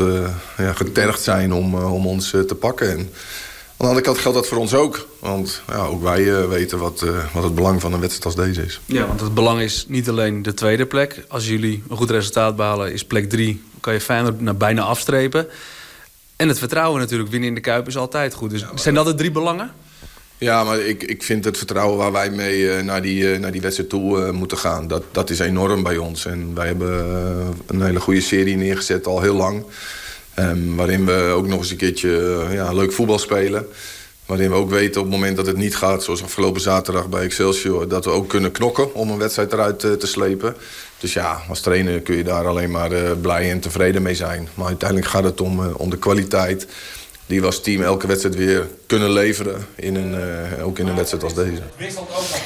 S22: ja, getergd zijn om, om ons te pakken. En, aan de andere kant geldt dat voor ons ook. Want ja, ook wij weten wat, wat het belang van een wedstrijd als deze is.
S23: Ja, want het belang is niet alleen de tweede plek. Als jullie een goed resultaat behalen, is plek drie kan je Feyenoord naar bijna afstrepen. En het vertrouwen natuurlijk, winnen in de Kuip is altijd goed. Dus zijn dat de drie belangen?
S22: Ja, maar ik, ik vind het vertrouwen waar wij mee uh, naar, die, uh, naar die wedstrijd toe uh, moeten gaan... Dat, dat is enorm bij ons. En wij hebben een hele goede serie neergezet al heel lang. Um, waarin we ook nog eens een keertje ja, leuk voetbal spelen. Waarin we ook weten op het moment dat het niet gaat... zoals afgelopen zaterdag bij Excelsior... dat we ook kunnen knokken om een wedstrijd eruit te slepen. Dus ja, als trainer kun je daar alleen maar blij en tevreden mee zijn. Maar uiteindelijk gaat het om, om de kwaliteit die we als team elke wedstrijd weer kunnen leveren. In een, uh, ook in een wedstrijd als deze.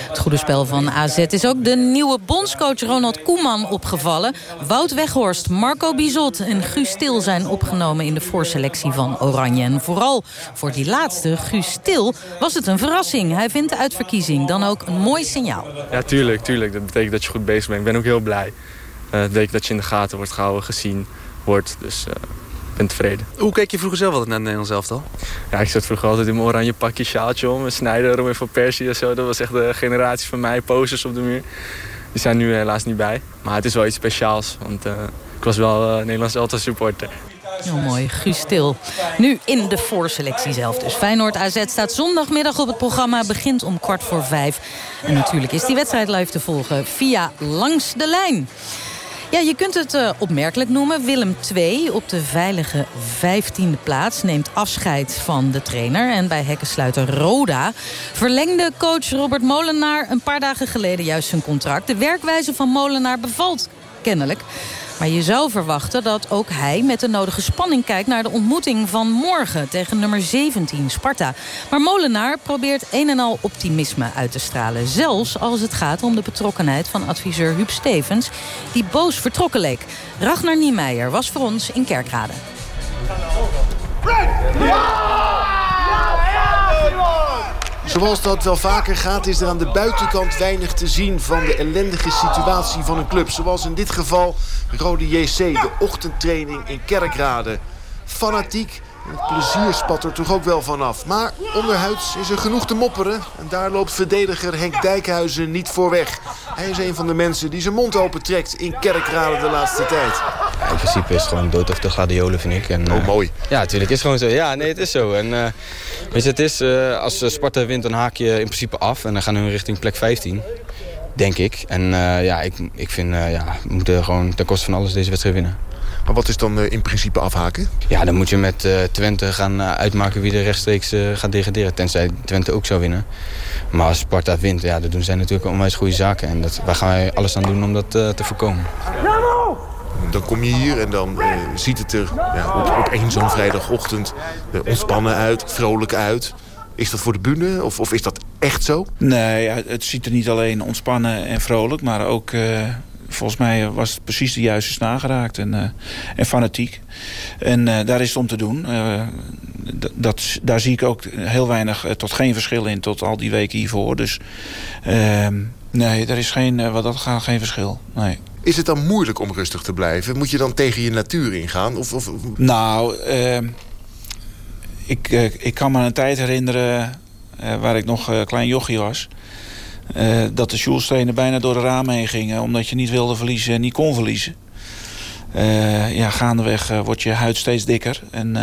S8: Het goede spel van AZ is ook de nieuwe bondscoach Ronald Koeman opgevallen. Wout Weghorst, Marco Bizot en Guus Stil zijn opgenomen in de voorselectie van Oranje. En vooral voor die laatste, Guus Stil, was het een verrassing. Hij vindt de uitverkiezing dan ook een mooi signaal.
S24: Ja, tuurlijk, tuurlijk. Dat betekent dat je goed bezig bent. Ik ben ook heel blij. Uh, dat betekent dat je in de gaten wordt gehouden, gezien wordt. Dus... Uh, ben tevreden.
S23: Hoe keek je vroeger zelf altijd naar het Nederlands elftal?
S24: Ja, ik zat vroeger altijd in mijn oranje pakje, sjaaltje om. Snijden, Romein van Persie en zo. Dat was echt de generatie van mij. Posters op de muur. Die zijn nu helaas niet bij. Maar het is wel iets speciaals. Want uh, ik was wel uh, Nederlands elftal supporter.
S8: Oh, mooi, Guus Stil. Nu in de voorselectie zelf dus. Feyenoord AZ staat zondagmiddag op het programma. Begint om kwart voor vijf. En natuurlijk is die wedstrijd live te volgen via Langs de Lijn. Ja, je kunt het uh, opmerkelijk noemen. Willem II op de veilige 15e plaats neemt afscheid van de trainer. En bij hekkensluiter Roda verlengde coach Robert Molenaar... een paar dagen geleden juist zijn contract. De werkwijze van Molenaar bevalt kennelijk. Maar je zou verwachten dat ook hij met de nodige spanning kijkt... naar de ontmoeting van morgen tegen nummer 17, Sparta. Maar Molenaar probeert een en al optimisme uit te stralen. Zelfs als het gaat om de betrokkenheid van adviseur Huub Stevens... die boos vertrokken leek. Ragnar Niemeyer was voor ons in Kerkrade.
S25: Zoals dat wel vaker gaat is er aan de buitenkant weinig te zien van de ellendige situatie van een club. Zoals in dit geval Rode JC, de ochtendtraining in Kerkrade. Fanatiek het plezier spat er toch ook wel vanaf. Maar onderhuids is er genoeg te mopperen. En daar loopt verdediger Henk Dijkhuizen niet voor weg. Hij is een van de mensen die zijn mond open trekt in Kerkrade de laatste tijd.
S26: Ja, in principe is het gewoon dood of de gladiolen, vind ik. En,
S25: oh, mooi.
S26: Uh, ja, natuurlijk. Het is gewoon zo. Ja, nee, het is zo. En, uh, weet je, het is, uh, als Sparta wint, dan haak je in principe af. En dan gaan we richting plek 15. Denk ik. En ja, ik, ik vind, ja, we moeten gewoon ten koste van alles deze wedstrijd winnen.
S25: Maar wat is dan uh, in principe afhaken?
S26: Ja, dan moet je met uh, Twente gaan uh, uitmaken wie er rechtstreeks gaat degraderen. Tenzij Twente ook zou winnen. Maar als Sparta wint, ja, dan doen zij natuurlijk onwijs goede zaken. En dat, waar gaan wij alles aan doen om dat te voorkomen.
S25: Dan kom je hier en dan ziet het er ja, op, op één zo'n vrijdagochtend ontspannen uit, vrolijk uit. Is dat voor de bühne of, of is dat echt zo?
S27: Nee, het ziet er niet alleen ontspannen en vrolijk, maar ook volgens mij was het precies de juiste snaar geraakt en, uh, en fanatiek. En uh, daar is het om te doen. Uh, dat, daar zie ik ook heel weinig tot geen verschil in tot al die weken hiervoor. Dus ehm, nee, er is geen, wat dat gaat geen verschil. Nee.
S25: Is het dan moeilijk om rustig te blijven? Moet je dan tegen je natuur ingaan? Of, of...
S27: Nou, ehm, ik, ik kan me een tijd herinneren waar ik nog klein jochie was. Uh, dat de Sjoelstenen bijna door de ramen heen gingen... omdat je niet wilde verliezen en niet kon verliezen. Uh, ja, gaandeweg uh, wordt je huid steeds dikker. En,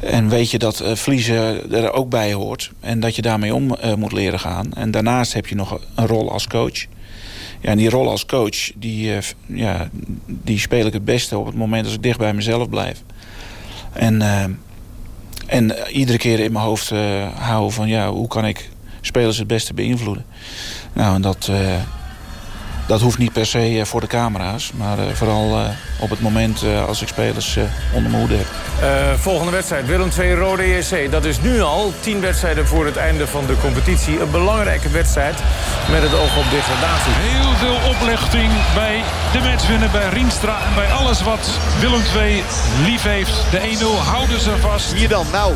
S27: en weet je dat verliezen er ook bij hoort. En dat je daarmee om moet leren gaan. En daarnaast heb je nog een rol als coach. Ja, en die rol als coach, die, ja, die speel ik het beste op het moment als ik dicht bij mezelf blijf. En, en iedere keer in mijn hoofd houden van ja, hoe kan ik spelers het beste beïnvloeden. Nou, en dat, uh, dat hoeft niet per se voor de camera's. Maar vooral op het moment als ik spelers onder mijn hoede heb.
S28: volgende wedstrijd, Willem II Rode JC. Dat is nu al tien wedstrijden voor het einde van de competitie. Een belangrijke wedstrijd met het oog op degradatie.
S29: Heel veel oplichting bij de matchwinner, bij Rienstra... en bij alles wat Willem II lief heeft. De 1-0 houden ze vast.
S25: Hier dan, nou,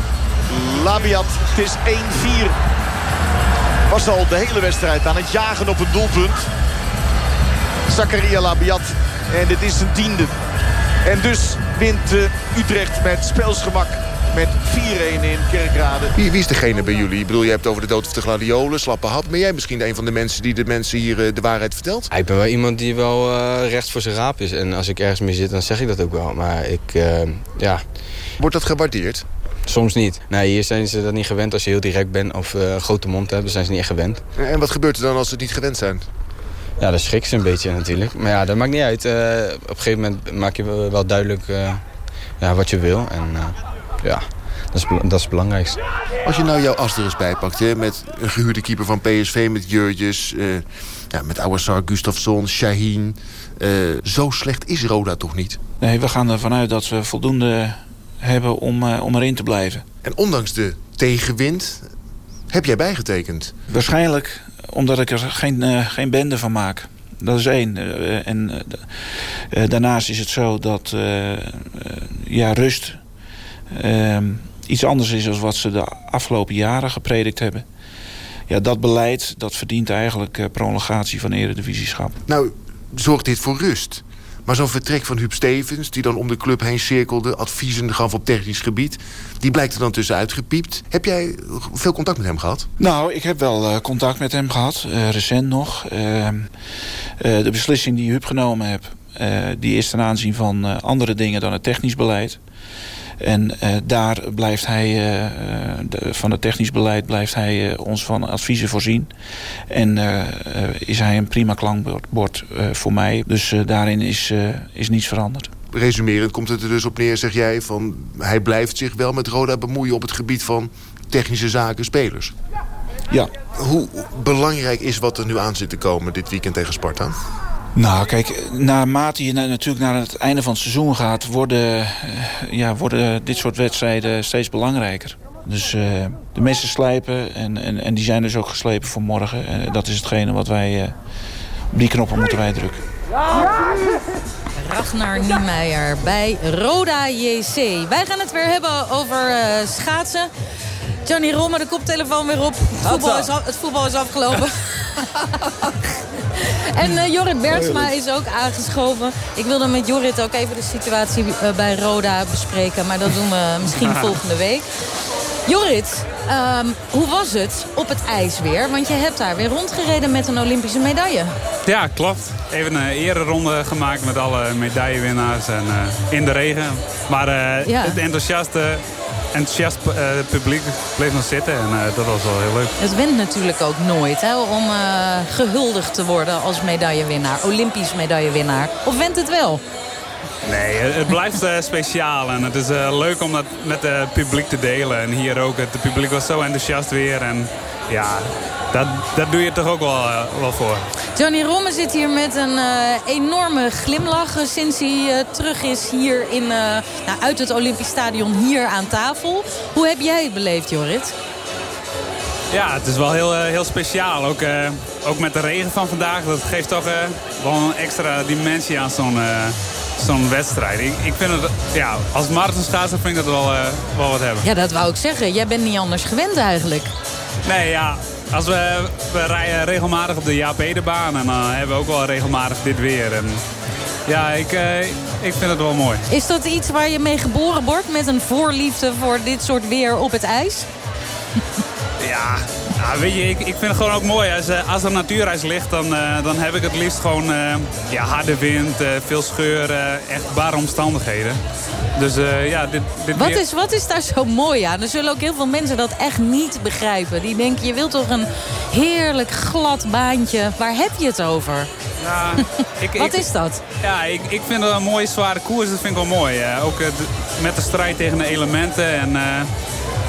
S25: Labiat, het is 1-4. Was al de hele wedstrijd aan het jagen op een doelpunt. Zakaria Labiat. En dit is zijn tiende. En dus wint uh, Utrecht met spelsgemak met 4-1 in Kerkrade. Wie, wie, is degene bij jullie? Ik bedoel, je hebt over de dood of de gladiolen, slappe hap. Ben jij misschien een van de mensen die de mensen hier uh, de waarheid vertelt?
S26: Ik ben wel iemand die wel uh, recht voor zijn raap is. En als ik ergens mee zit, dan zeg ik dat ook wel. Maar ik, uh, ja...
S25: Wordt dat gewaardeerd?
S26: Soms niet. Nee, hier zijn ze dat niet gewend als je heel direct bent of uh, een grote mond hebt. zijn ze niet echt gewend.
S25: En wat gebeurt er dan als ze het niet gewend zijn?
S26: Ja, dan schrik ze een beetje natuurlijk. Maar ja, dat maakt niet uit. Uh, op een gegeven moment maak je wel duidelijk uh, ja, wat je wil. En ja, dat is, dat is het belangrijkste.
S25: Als je nou jouw as er eens bijpakt, hè, met een gehuurde keeper van PSV, met Jurjes... ja, met Ouassar, Gustafsson, Shaheen... zo slecht is Roda toch niet?
S27: Nee, we gaan ervan uit dat we voldoende hebben om, uh, om erin te blijven.
S25: En ondanks de tegenwind heb jij bijgetekend?
S27: Waarschijnlijk omdat ik er geen, uh, geen bende van maak. Dat is één. Uh, en daarnaast is het zo dat ja, rust iets anders is dan wat ze de afgelopen jaren gepredikt hebben. Ja, dat beleid dat verdient eigenlijk prolongatie van eredivisieschap.
S25: Nou, zorgt dit voor rust? Maar zo'n vertrek van Huub Stevens, die dan om de club heen cirkelde... adviezen gaf op technisch gebied, die blijkt er dan tussenuit gepiept. Heb jij veel contact met hem gehad?
S27: Nou, ik heb wel uh, contact met hem gehad, uh, recent nog. Uh, de beslissing die Huub genomen heeft... die is ten aanzien van andere dingen dan het technisch beleid. En uh, daar blijft hij, uh, de, van het technisch beleid blijft hij uh, ons van adviezen voorzien. En is hij een prima klankbord voor mij. Dus daarin is, is niets veranderd.
S25: Resumerend komt het er dus op neer, zeg jij, van hij blijft zich wel met Roda bemoeien op het gebied van technische zaken, spelers.
S27: Ja.
S25: Hoe belangrijk is wat er nu aan zit te komen dit weekend tegen Sparta?
S27: Nou, kijk, naarmate je natuurlijk naar het einde van het seizoen gaat... worden, uh, ja, worden dit soort wedstrijden steeds belangrijker. Dus uh, de meeste slijpen en, en, en die zijn dus ook geslepen voor morgen. Uh, dat is hetgene wat wij... op die knoppen moeten wij drukken.
S8: Ragnar Niemeyer bij Roda JC. Wij gaan het weer hebben over schaatsen. Johnny Romme, de koptelefoon weer op. Het voetbal is, af, het voetbal is afgelopen. [LAUGHS] en uh, Jorrit Bergsma is ook aangeschoven. Ik wilde met Jorrit ook even de situatie uh, bij Roda bespreken. Maar dat doen we misschien [LAUGHS] volgende week. Jorrit, um, hoe was het op het ijs weer? Want je hebt daar weer rondgereden met een Olympische medaille.
S30: Ja, klopt. Even een ereronde gemaakt met alle medaillewinnaars en, uh, in de regen. Maar ja. het enthousiaste enthousiast uh, publiek bleef nog zitten en uh, dat was wel heel leuk.
S8: Het wint natuurlijk ook nooit hè, om uh, gehuldigd te worden als medaillewinnaar, Olympisch medaillewinnaar. Of wint het wel?
S30: Nee, het blijft speciaal en het is leuk om dat met het publiek te delen. En hier ook, het publiek was zo enthousiast weer en ja, dat, dat doe je toch ook wel, uh, wel voor.
S8: Johnny Romme zit hier met een uh, enorme glimlach... sinds hij uh, terug is hier in, nou, uit het Olympisch Stadion hier aan tafel. Hoe heb jij het beleefd, Jorrit?
S30: Ja, het is wel heel, heel speciaal. Ook, ook met de regen van vandaag. Dat geeft toch wel een extra dimensie aan zo'n zo'n wedstrijd. Ik, ik vind het, ja, als marathonschaatser vind ik dat wel, wel wat hebben.
S8: Ja, dat wou ik zeggen. Jij bent niet anders gewend eigenlijk.
S30: Nee, ja. Als we, we rijden regelmatig op de Jaap Edebaan en dan hebben we ook wel regelmatig dit weer. En ja, ik, uh, ik vind het wel mooi.
S8: Is dat iets waar je mee geboren wordt met een voorliefde voor dit soort weer op het ijs? [LAUGHS]
S30: Ja, nou, weet je, ik, ik vind het gewoon ook mooi. Als, uh, als er natuurijs ligt, dan, dan heb ik het liefst gewoon ja, harde wind, veel scheuren, echt bare omstandigheden. Dus ja, dit, dit
S8: wat, is, wat is daar zo mooi aan? Er zullen ook heel veel mensen dat echt niet begrijpen. Die denken, je wilt toch een heerlijk glad baantje. Waar heb je het over?
S30: Ja, [LAUGHS] ik,
S8: wat is dat?
S30: Ja, ik, ik vind het een mooie zware koers. Dat vind ik wel mooi. ook met de strijd tegen de elementen en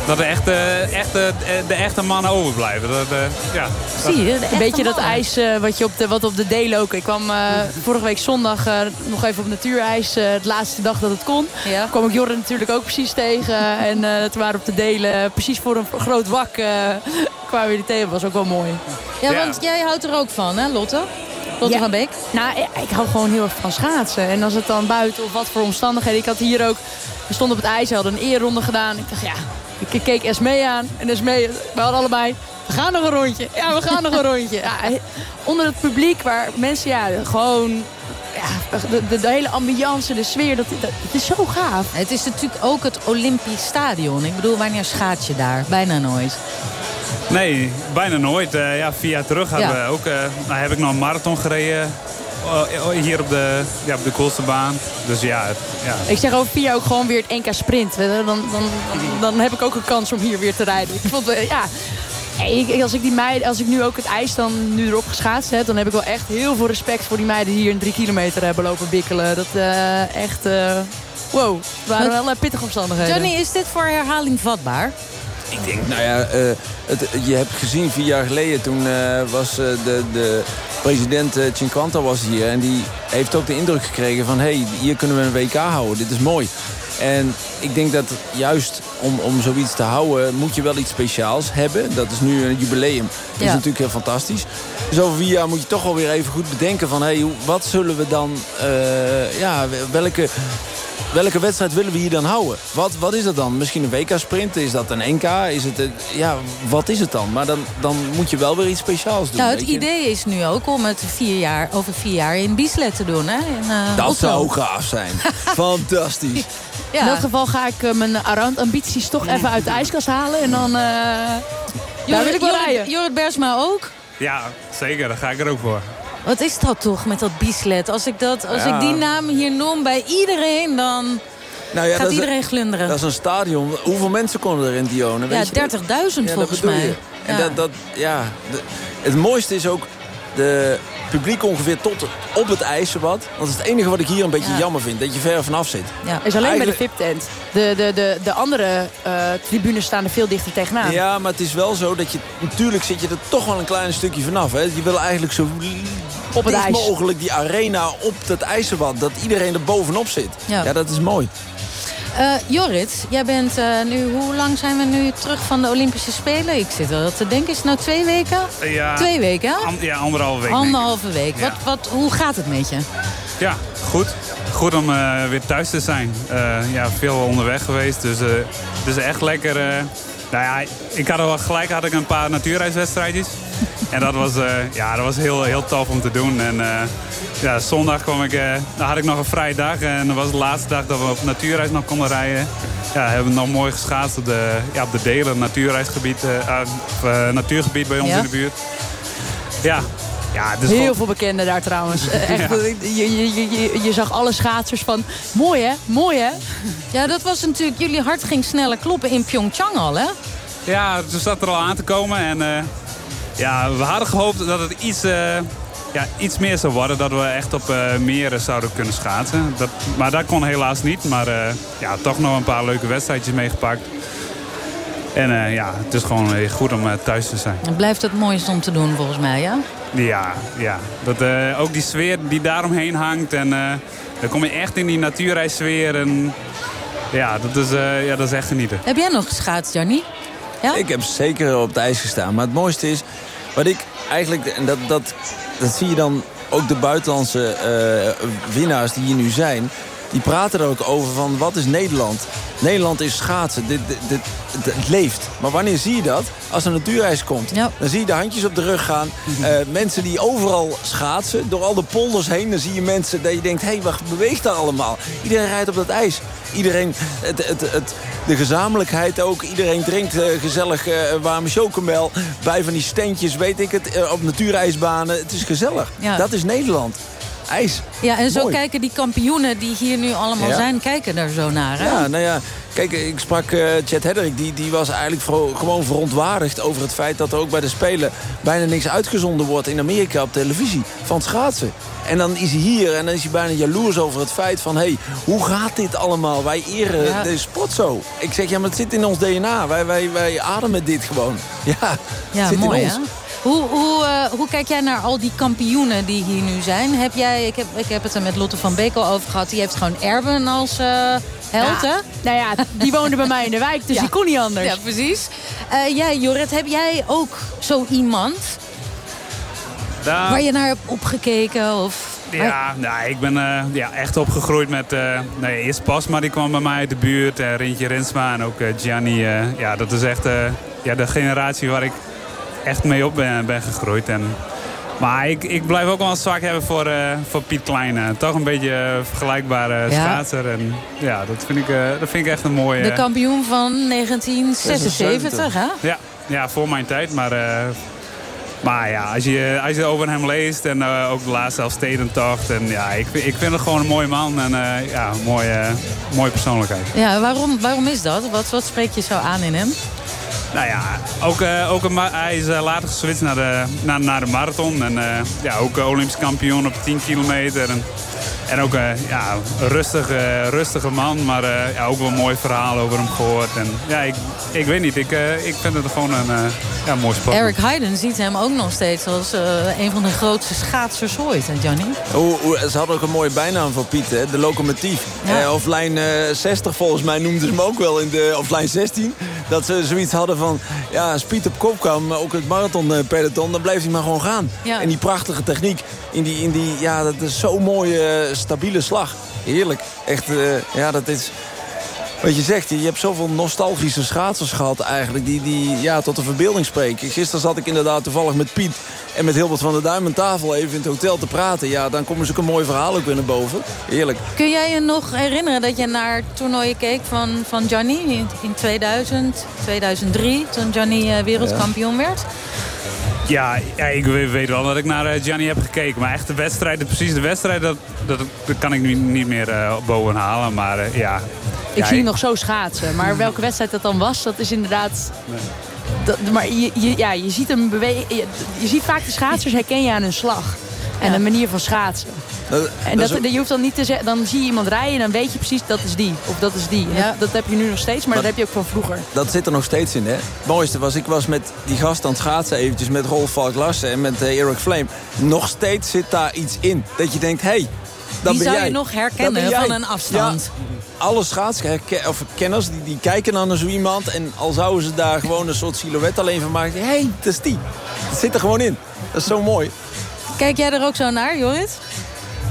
S30: dat de echte, echte, de echte mannen overblijven. Dat, uh, ja,
S8: Zie je,
S31: een beetje dat ijs uh, wat, je op de, wat op de D ook. Ik kwam uh, vorige week zondag nog even op natuurijs. de laatste dag dat het kon. Ja. kwam ik Jorre natuurlijk ook precies tegen. [LAUGHS] en toen waren op de delen precies voor een groot wak [LAUGHS] kwamen we die tegen. was ook wel mooi.
S8: Ja, want jij houdt er ook van, hè Lotte? Lotte ja. van Beek?
S31: Nou, ik hou gewoon heel erg van schaatsen. En als het dan buiten of wat voor omstandigheden. Ik had hier ook... We stonden op het ijs, hadden een eerronde gedaan. Ik dacht, ja, ik keek Esmee aan. En Esmee, we hadden allebei... We gaan nog een rondje. Ja, we gaan nog een rondje. Ja, onder het publiek waar mensen ja, gewoon ja, de, de, hele ambiance, de sfeer, dat, dat, is zo gaaf.
S8: Het is natuurlijk ook het Olympisch Stadion. Ik bedoel, wanneer schaats je daar? Bijna nooit.
S30: Nee, bijna nooit. Uh, ja, vier jaar terug hebben we ook, uh, nou, heb ik nog een marathon gereden. Uh, hier op de, ja, op de coolste baan. Dus ja, ja.
S31: Ik zeg over vier jaar ook gewoon weer het NK Sprint. Dan, dan, dan, dan heb ik ook een kans om hier weer te rijden. Ik vond, ja, ik, als, ik die meiden, als ik nu ook het ijs dan nu erop geschaatst heb... dan heb ik wel echt heel veel respect voor die meiden die hier een drie kilometer hebben lopen bikkelen. Dat uh, echt... Uh, wow, het waren wel pittige omstandigheden.
S8: Johnny, is dit voor herhaling vatbaar?
S15: Ik denk, nou ja, uh, het, je hebt gezien vier jaar geleden... toen uh, was uh, de, de president uh, Cinquanta was hier... en die heeft ook de indruk gekregen van... hé, hey, hier kunnen we een WK houden, dit is mooi. En ik denk dat juist om, om zoiets te houden... moet je wel iets speciaals hebben. Dat is nu een jubileum. Dat is natuurlijk heel fantastisch. Dus over vier jaar moet je toch wel weer even goed bedenken van... hé, hey, wat zullen we dan... ja, welke welke wedstrijd willen we hier dan houden? Wat, wat is dat dan? Misschien een WK-sprint? Is dat een NK? Is het, ja, wat is het dan? Maar dan, dan moet je wel weer iets speciaals doen.
S8: Nou, het idee is nu ook om het vier jaar, over vier jaar in Bieslet te doen. Hè? In, uh,
S15: dat zou gaaf zijn. [LAUGHS] Fantastisch.
S31: Ja. In dat geval ga ik uh, mijn ambities toch even uit de ijskast halen. En dan uh, daar wil ik wel rijden.
S8: Jorrit Bersma ook?
S30: Ja, zeker. Daar ga ik er ook voor.
S8: Wat is dat toch met dat Bieslet? Als ik, dat, als ik die naam hier noem bij iedereen, dan... Nou ja, Gaat iedereen glunderen.
S15: Dat is een stadion. Hoeveel mensen konden er in Dione?
S8: Ja, 30.000 volgens mij.
S15: En dat, dat, ja, het mooiste is ook de publiek ongeveer tot op het ijzerbad. Dat is het enige wat ik hier een beetje jammer vind. Dat je ver vanaf zit.
S31: Ja. Is alleen Eigenlijk... bij de VIP-tent. De, de, de, de andere uh, tribunes staan er veel dichter tegenaan.
S15: Ja, maar het is wel zo dat je... Natuurlijk zit je er toch wel een klein stukje vanaf. Hè. Je wil eigenlijk zo op het ijs. mogelijk die arena op het ijzerbad. Dat iedereen er bovenop zit. Ja, ja dat is mooi.
S8: Uh, Jorrit, jij bent uh, nu, hoe lang zijn we nu terug van de Olympische Spelen? Ik zit wel te denken, is het nou twee weken?
S30: Ja,
S8: twee weken?
S30: ja, anderhalve week.
S8: Anderhalve week. Wat, wat, hoe gaat het met je?
S30: Ja, goed. Goed om uh, weer thuis te zijn. ja, veel onderweg geweest, dus het is echt lekker... nou ja, ik had al gelijk had ik een paar natuurreiswedstrijdjes. En dat was, ja, dat was heel, heel tof om te doen. En ja, zondag kwam ik, dan had ik nog een vrije dag. En dat was de laatste dag dat we op natuurreis nog konden rijden. Ja, hebben we nog mooi geschaatst op de, ja, op de Delen, natuurreisgebied, natuurgebied bij ons in de buurt. Ja, ja,
S31: dus Heel veel bekenden daar trouwens. [LAUGHS] Echt, je, je, je, je, zag alle schaatsers van... Mooi hè, mooi hè.
S8: Ja, dat was natuurlijk... Jullie hart ging sneller kloppen in Pyeongchang al hè?
S30: Ja, ze zat er al aan te komen. En uh, ja, we hadden gehoopt dat het iets... Uh, ja, iets meer zou worden. Dat we echt op uh, meren zouden kunnen schaatsen. Dat, maar dat kon helaas niet. Maar uh, ja, toch nog een paar leuke wedstrijdjes meegepakt. En uh, ja, het is gewoon goed om thuis te zijn.
S8: Het blijft het mooiste om te doen volgens mij, ja?
S30: Ja, ja. Dat, ook die sfeer die daaromheen hangt. En dan kom je echt in die natuurreissfeer. En ja, dat is, ja, dat is echt genieten.
S8: Heb jij nog geschaatst, Jannie?
S15: Ja? Ik heb zeker op het ijs gestaan. Maar het mooiste is, wat ik eigenlijk, en dat, dat dat zie je dan ook de buitenlandse uh, winnaars die hier nu zijn... die praten er ook over van wat is Nederland? Nederland is schaatsen, dit, dit, dit, het leeft. Maar wanneer zie je dat? Als er een natuurreis komt. Dan zie je de handjes op de rug gaan. Uh, mensen die overal schaatsen, door al de polders heen. Dan zie je mensen dat je denkt, hé, hey, wat beweegt daar allemaal? Iedereen rijdt op dat ijs. Iedereen, het, het, het, de gezamenlijkheid ook. Iedereen drinkt uh, gezellig uh, warme chocomel. Bij van die steentjes, weet ik het, op natuurijsbanen. Het is gezellig. Dat is Nederland. IJs.
S8: Ja, en zo
S15: Mooi.
S8: kijken die kampioenen die hier nu allemaal
S15: Ja.
S8: zijn... kijken er zo naar, hè?
S15: Ja, nou ja, kijk, ik sprak eh Chad Hedrick. Die, die was eigenlijk gewoon verontwaardigd over het feit... dat er ook bij de Spelen bijna niks uitgezonden wordt in Amerika op televisie. Van schaatsen. En dan is hij hier en dan is hij bijna jaloers over het feit van... hé, hey, hoe gaat dit allemaal? Wij eren
S8: Ja.
S15: deze sport zo. Ik zeg, ja, maar het zit in ons DNA. Wij, wij, wij ademen dit gewoon. [LAUGHS] Ja,
S8: Ja,
S15: het zit
S8: mooi,
S15: in
S8: hè? Hoe, hoe, eh, hoe kijk jij naar al die kampioenen die hier nu zijn? Heb jij, ik, heb, ik heb het er met Lotte van Beek al over gehad. Die heeft gewoon Erben als eh held,
S31: Ja,
S8: hè?
S31: Nou ja, die woonde bij mij in de wijk, dus [LAUGHS]
S8: Ja.
S31: die kon niet anders.
S8: Ja, precies. Eh, jij, Jorrit, heb jij ook zo iemand
S30: Daar-
S8: waar je naar hebt opgekeken? Of...
S30: Ja, nou, ik ben eh, ja, echt opgegroeid met... eh nou ja, eerst Pasma, die kwam bij mij uit de buurt. eh Rintje Rensma en ook eh, Gianni. eh, ja, dat is echt eh, ja, de generatie waar ik echt mee op ben, ben gegroeid. En, maar ik, ik blijf ook wel een zwak hebben voor, eh, voor Piet Kleine. Toch een beetje eh, vergelijkbare
S8: Ja.
S30: schaatser. En ja, dat vind, ik, eh, dat vind ik echt een mooie...
S8: De kampioen van 1976, hè?
S30: Ja, ja, voor mijn tijd. Maar, eh, maar ja, als je, als je over hem leest en eh, ook de laatste Elfstedentocht. En ja, ik, vind- ik vind het gewoon een mooie man en eh, ja, een mooie, mooie persoonlijkheid.
S8: Ja, waarom, waarom is dat? Wat, wat spreekt je zo aan in hem?
S30: Nou ja, ook, eh, ook een hij is eh, later geswitcht naar de, naar, naar de marathon. En eh, ja, ook Olympisch kampioen op 10 kilometer. En, en ook eh, ja, een rustige, rustige man, maar eh, ja, ook wel een mooi verhaal over hem gehoord. En ja, ik, ik weet niet, ik, eh, ik vind het gewoon een eh, ja, mooi sport.
S8: Eric Heiden ziet hem ook nog steeds als eh, een van de grootste schaatsers ooit, hè, Johnny?
S15: Hoe, hoe- ze hadden ook een mooie bijnaam voor Piet, hè? de locomotief. Eh, of lijn eh, 60 volgens mij noemden ze hem ook wel, in de, of lijn 16. Dat ze zoiets hadden van, ja, Piet op kop kwam, ook het marathonpeloton, dan bleef hij maar gewoon gaan.
S8: Ja.
S15: En die prachtige techniek, in die, in die, ja, dat is zo'n mooie, eh, stabiele slag. Heerlijk. Echt, eh, ja, dat is... Wat je zegt, je hebt zoveel nostalgische schaatsers gehad eigenlijk... die, die ja, tot de verbeelding spreken. Gisteren zat ik inderdaad toevallig met Piet en met Hilbert van der Duim aan tafel... even in het hotel te praten. Ja, dan komen zulke mooie verhalen ook weer naar boven. Heerlijk.
S8: Kun jij je nog herinneren dat je naar toernooien keek van, van Johnny in, in 2000, 2003... toen Johnny eh, wereldkampioen werd?
S30: Ja, ja, ik weet, wel dat ik naar eh, Gianni heb gekeken. Maar echt de wedstrijd, precies de wedstrijd, dat, dat, dat kan ik nu niet meer eh boven halen. Maar eh, ja.
S31: Ik
S30: Ja,
S31: zie hem nog zo schaatsen. Maar welke wedstrijd dat dan was, dat is inderdaad... Dat, maar je, je, ja, je ziet hem bewegen. Je, je ziet vaak de schaatsers herken je aan hun slag. En een manier van schaatsen.
S15: Dat,
S31: En
S15: dat
S31: dat,
S15: is ook-
S31: je hoeft dan niet te zeggen, dan zie je iemand rijden en dan weet je precies dat is die. Of dat is die.
S8: Ja.
S31: Dat heb je nu nog steeds, maar, dat heb je ook van vroeger.
S15: dat zit er nog steeds in, hè. Het mooiste was, ik was met die gast aan het schaatsen eventjes... met Rolf Valk Larsen en met eh, Eric Flame. Nog steeds zit daar iets in. Dat je denkt, hé, hey,
S8: Die
S15: ben
S8: zou
S15: jij.
S8: je nog herkennen van een afstand.
S15: Ja, alle schaatskenners die, die kijken dan naar zo iemand... en al zouden ze daar gewoon een soort silhouet alleen van maken... hé, hey, dat is die. Dat zit er gewoon in. Dat is zo mooi.
S8: Kijk jij er ook zo naar, Jorrit?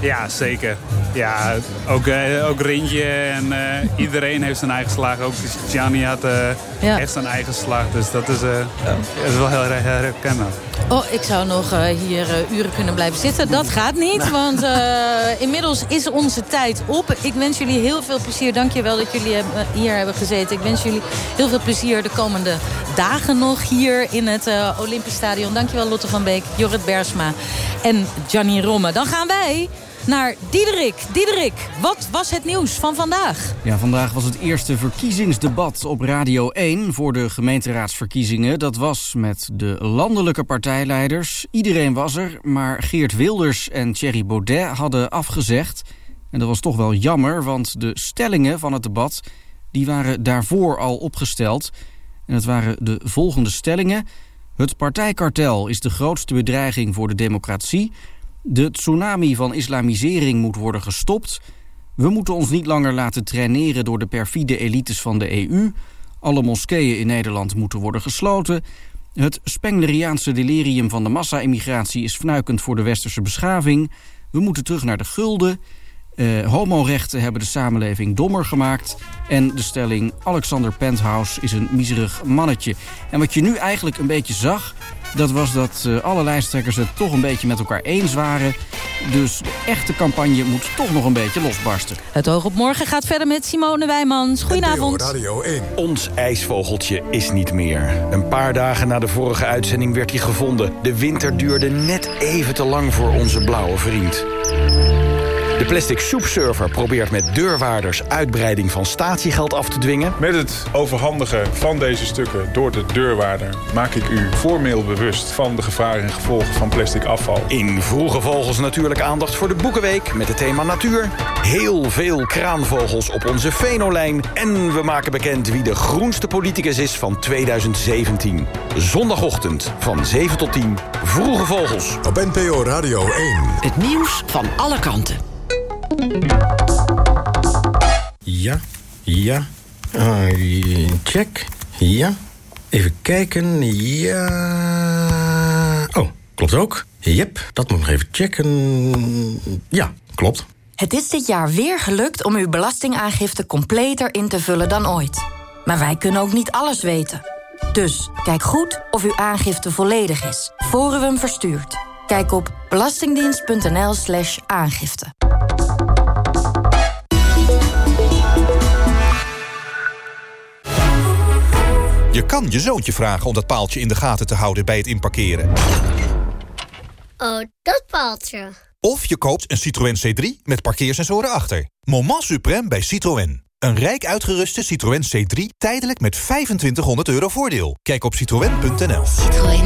S30: Ja, zeker. Ja, ook, eh, ook Rintje en eh, iedereen heeft zijn eigen slag. Ook Gianni had eh,
S8: Ja.
S30: echt zijn eigen slag. Dus dat is, eh, dat is wel heel, erg herkenbaar.
S8: Oh, ik zou nog eh, hier eh, uren kunnen blijven zitten. Dat gaat niet, want eh, inmiddels is onze tijd op. Ik wens jullie heel veel plezier. Dank je wel dat jullie hebben- hier hebben gezeten. Ik wens jullie heel veel plezier de komende dagen nog hier in het Olympisch Stadion. Dank je wel Lotte van Beek, Jorrit Bersma en Gianni Romme. Dan gaan wij naar Diederik. Diederik, wat was het nieuws van vandaag?
S32: Ja, vandaag was het eerste verkiezingsdebat op Radio 1 voor de gemeenteraadsverkiezingen. Dat was met de landelijke partijleiders. Iedereen was er, maar Geert Wilders en Thierry Baudet hadden afgezegd. En dat was toch wel jammer, want de stellingen van het debat... die waren daarvoor al opgesteld. En het waren de volgende stellingen. Het partijkartel is de grootste bedreiging voor de democratie. De tsunami van islamisering moet worden gestopt... We moeten ons niet langer laten traineren door de perfide elites van de EU. Alle moskeeën in Nederland moeten worden gesloten. Het Spengleriaanse delirium van de massa-immigratie is fnuikend voor de westerse beschaving. We moeten terug naar de gulden. Eh, homorechten hebben de samenleving dommer gemaakt. En de stelling Alexander Penthouse is een miserig mannetje. En wat je nu eigenlijk een beetje zag... dat was dat eh, alle lijsttrekkers het toch een beetje met elkaar eens waren. Dus de echte campagne moet toch nog een beetje losbarsten.
S8: Het oog op morgen gaat verder met Simone Wijmans. Goedenavond.
S7: Radio 1.
S33: Ons ijsvogeltje is niet meer. Een paar dagen na de vorige uitzending werd hij gevonden. De winter duurde net even te lang voor onze blauwe vriend.
S34: De plastic soepserver probeert met deurwaarders uitbreiding van statiegeld af te dwingen.
S35: Met het overhandigen van deze stukken door de deurwaarder... maak ik u formeel bewust van de gevaren en gevolgen van plastic afval.
S34: In Vroege Vogels natuurlijk aandacht voor de Boekenweek met het thema natuur. Heel veel kraanvogels op onze Venolijn. En we maken bekend wie de groenste politicus is van 2017. Zondagochtend van 7 tot 10. Vroege Vogels.
S7: Op NPO Radio 1.
S36: Het nieuws van alle kanten.
S20: Ja, ja. Ah, check. Ja. Even kijken. Ja. Oh, klopt ook. Yep, dat moet nog even checken. Ja, klopt.
S2: Het is dit jaar weer gelukt om uw belastingaangifte completer in te vullen dan ooit. Maar wij kunnen ook niet alles weten. Dus kijk goed of uw aangifte volledig is, voor u hem. Kijk op belastingdienst.nl slash aangifte.
S37: Je kan je zoontje vragen om dat paaltje in de gaten te houden bij het inparkeren.
S38: Oh, dat paaltje.
S37: Of je koopt een Citroën C3 met parkeersensoren achter. Moment suprême bij Citroën. Een rijk uitgeruste Citroën C3 tijdelijk met 2500 euro voordeel. Kijk op citroën.nl.
S38: Citroën.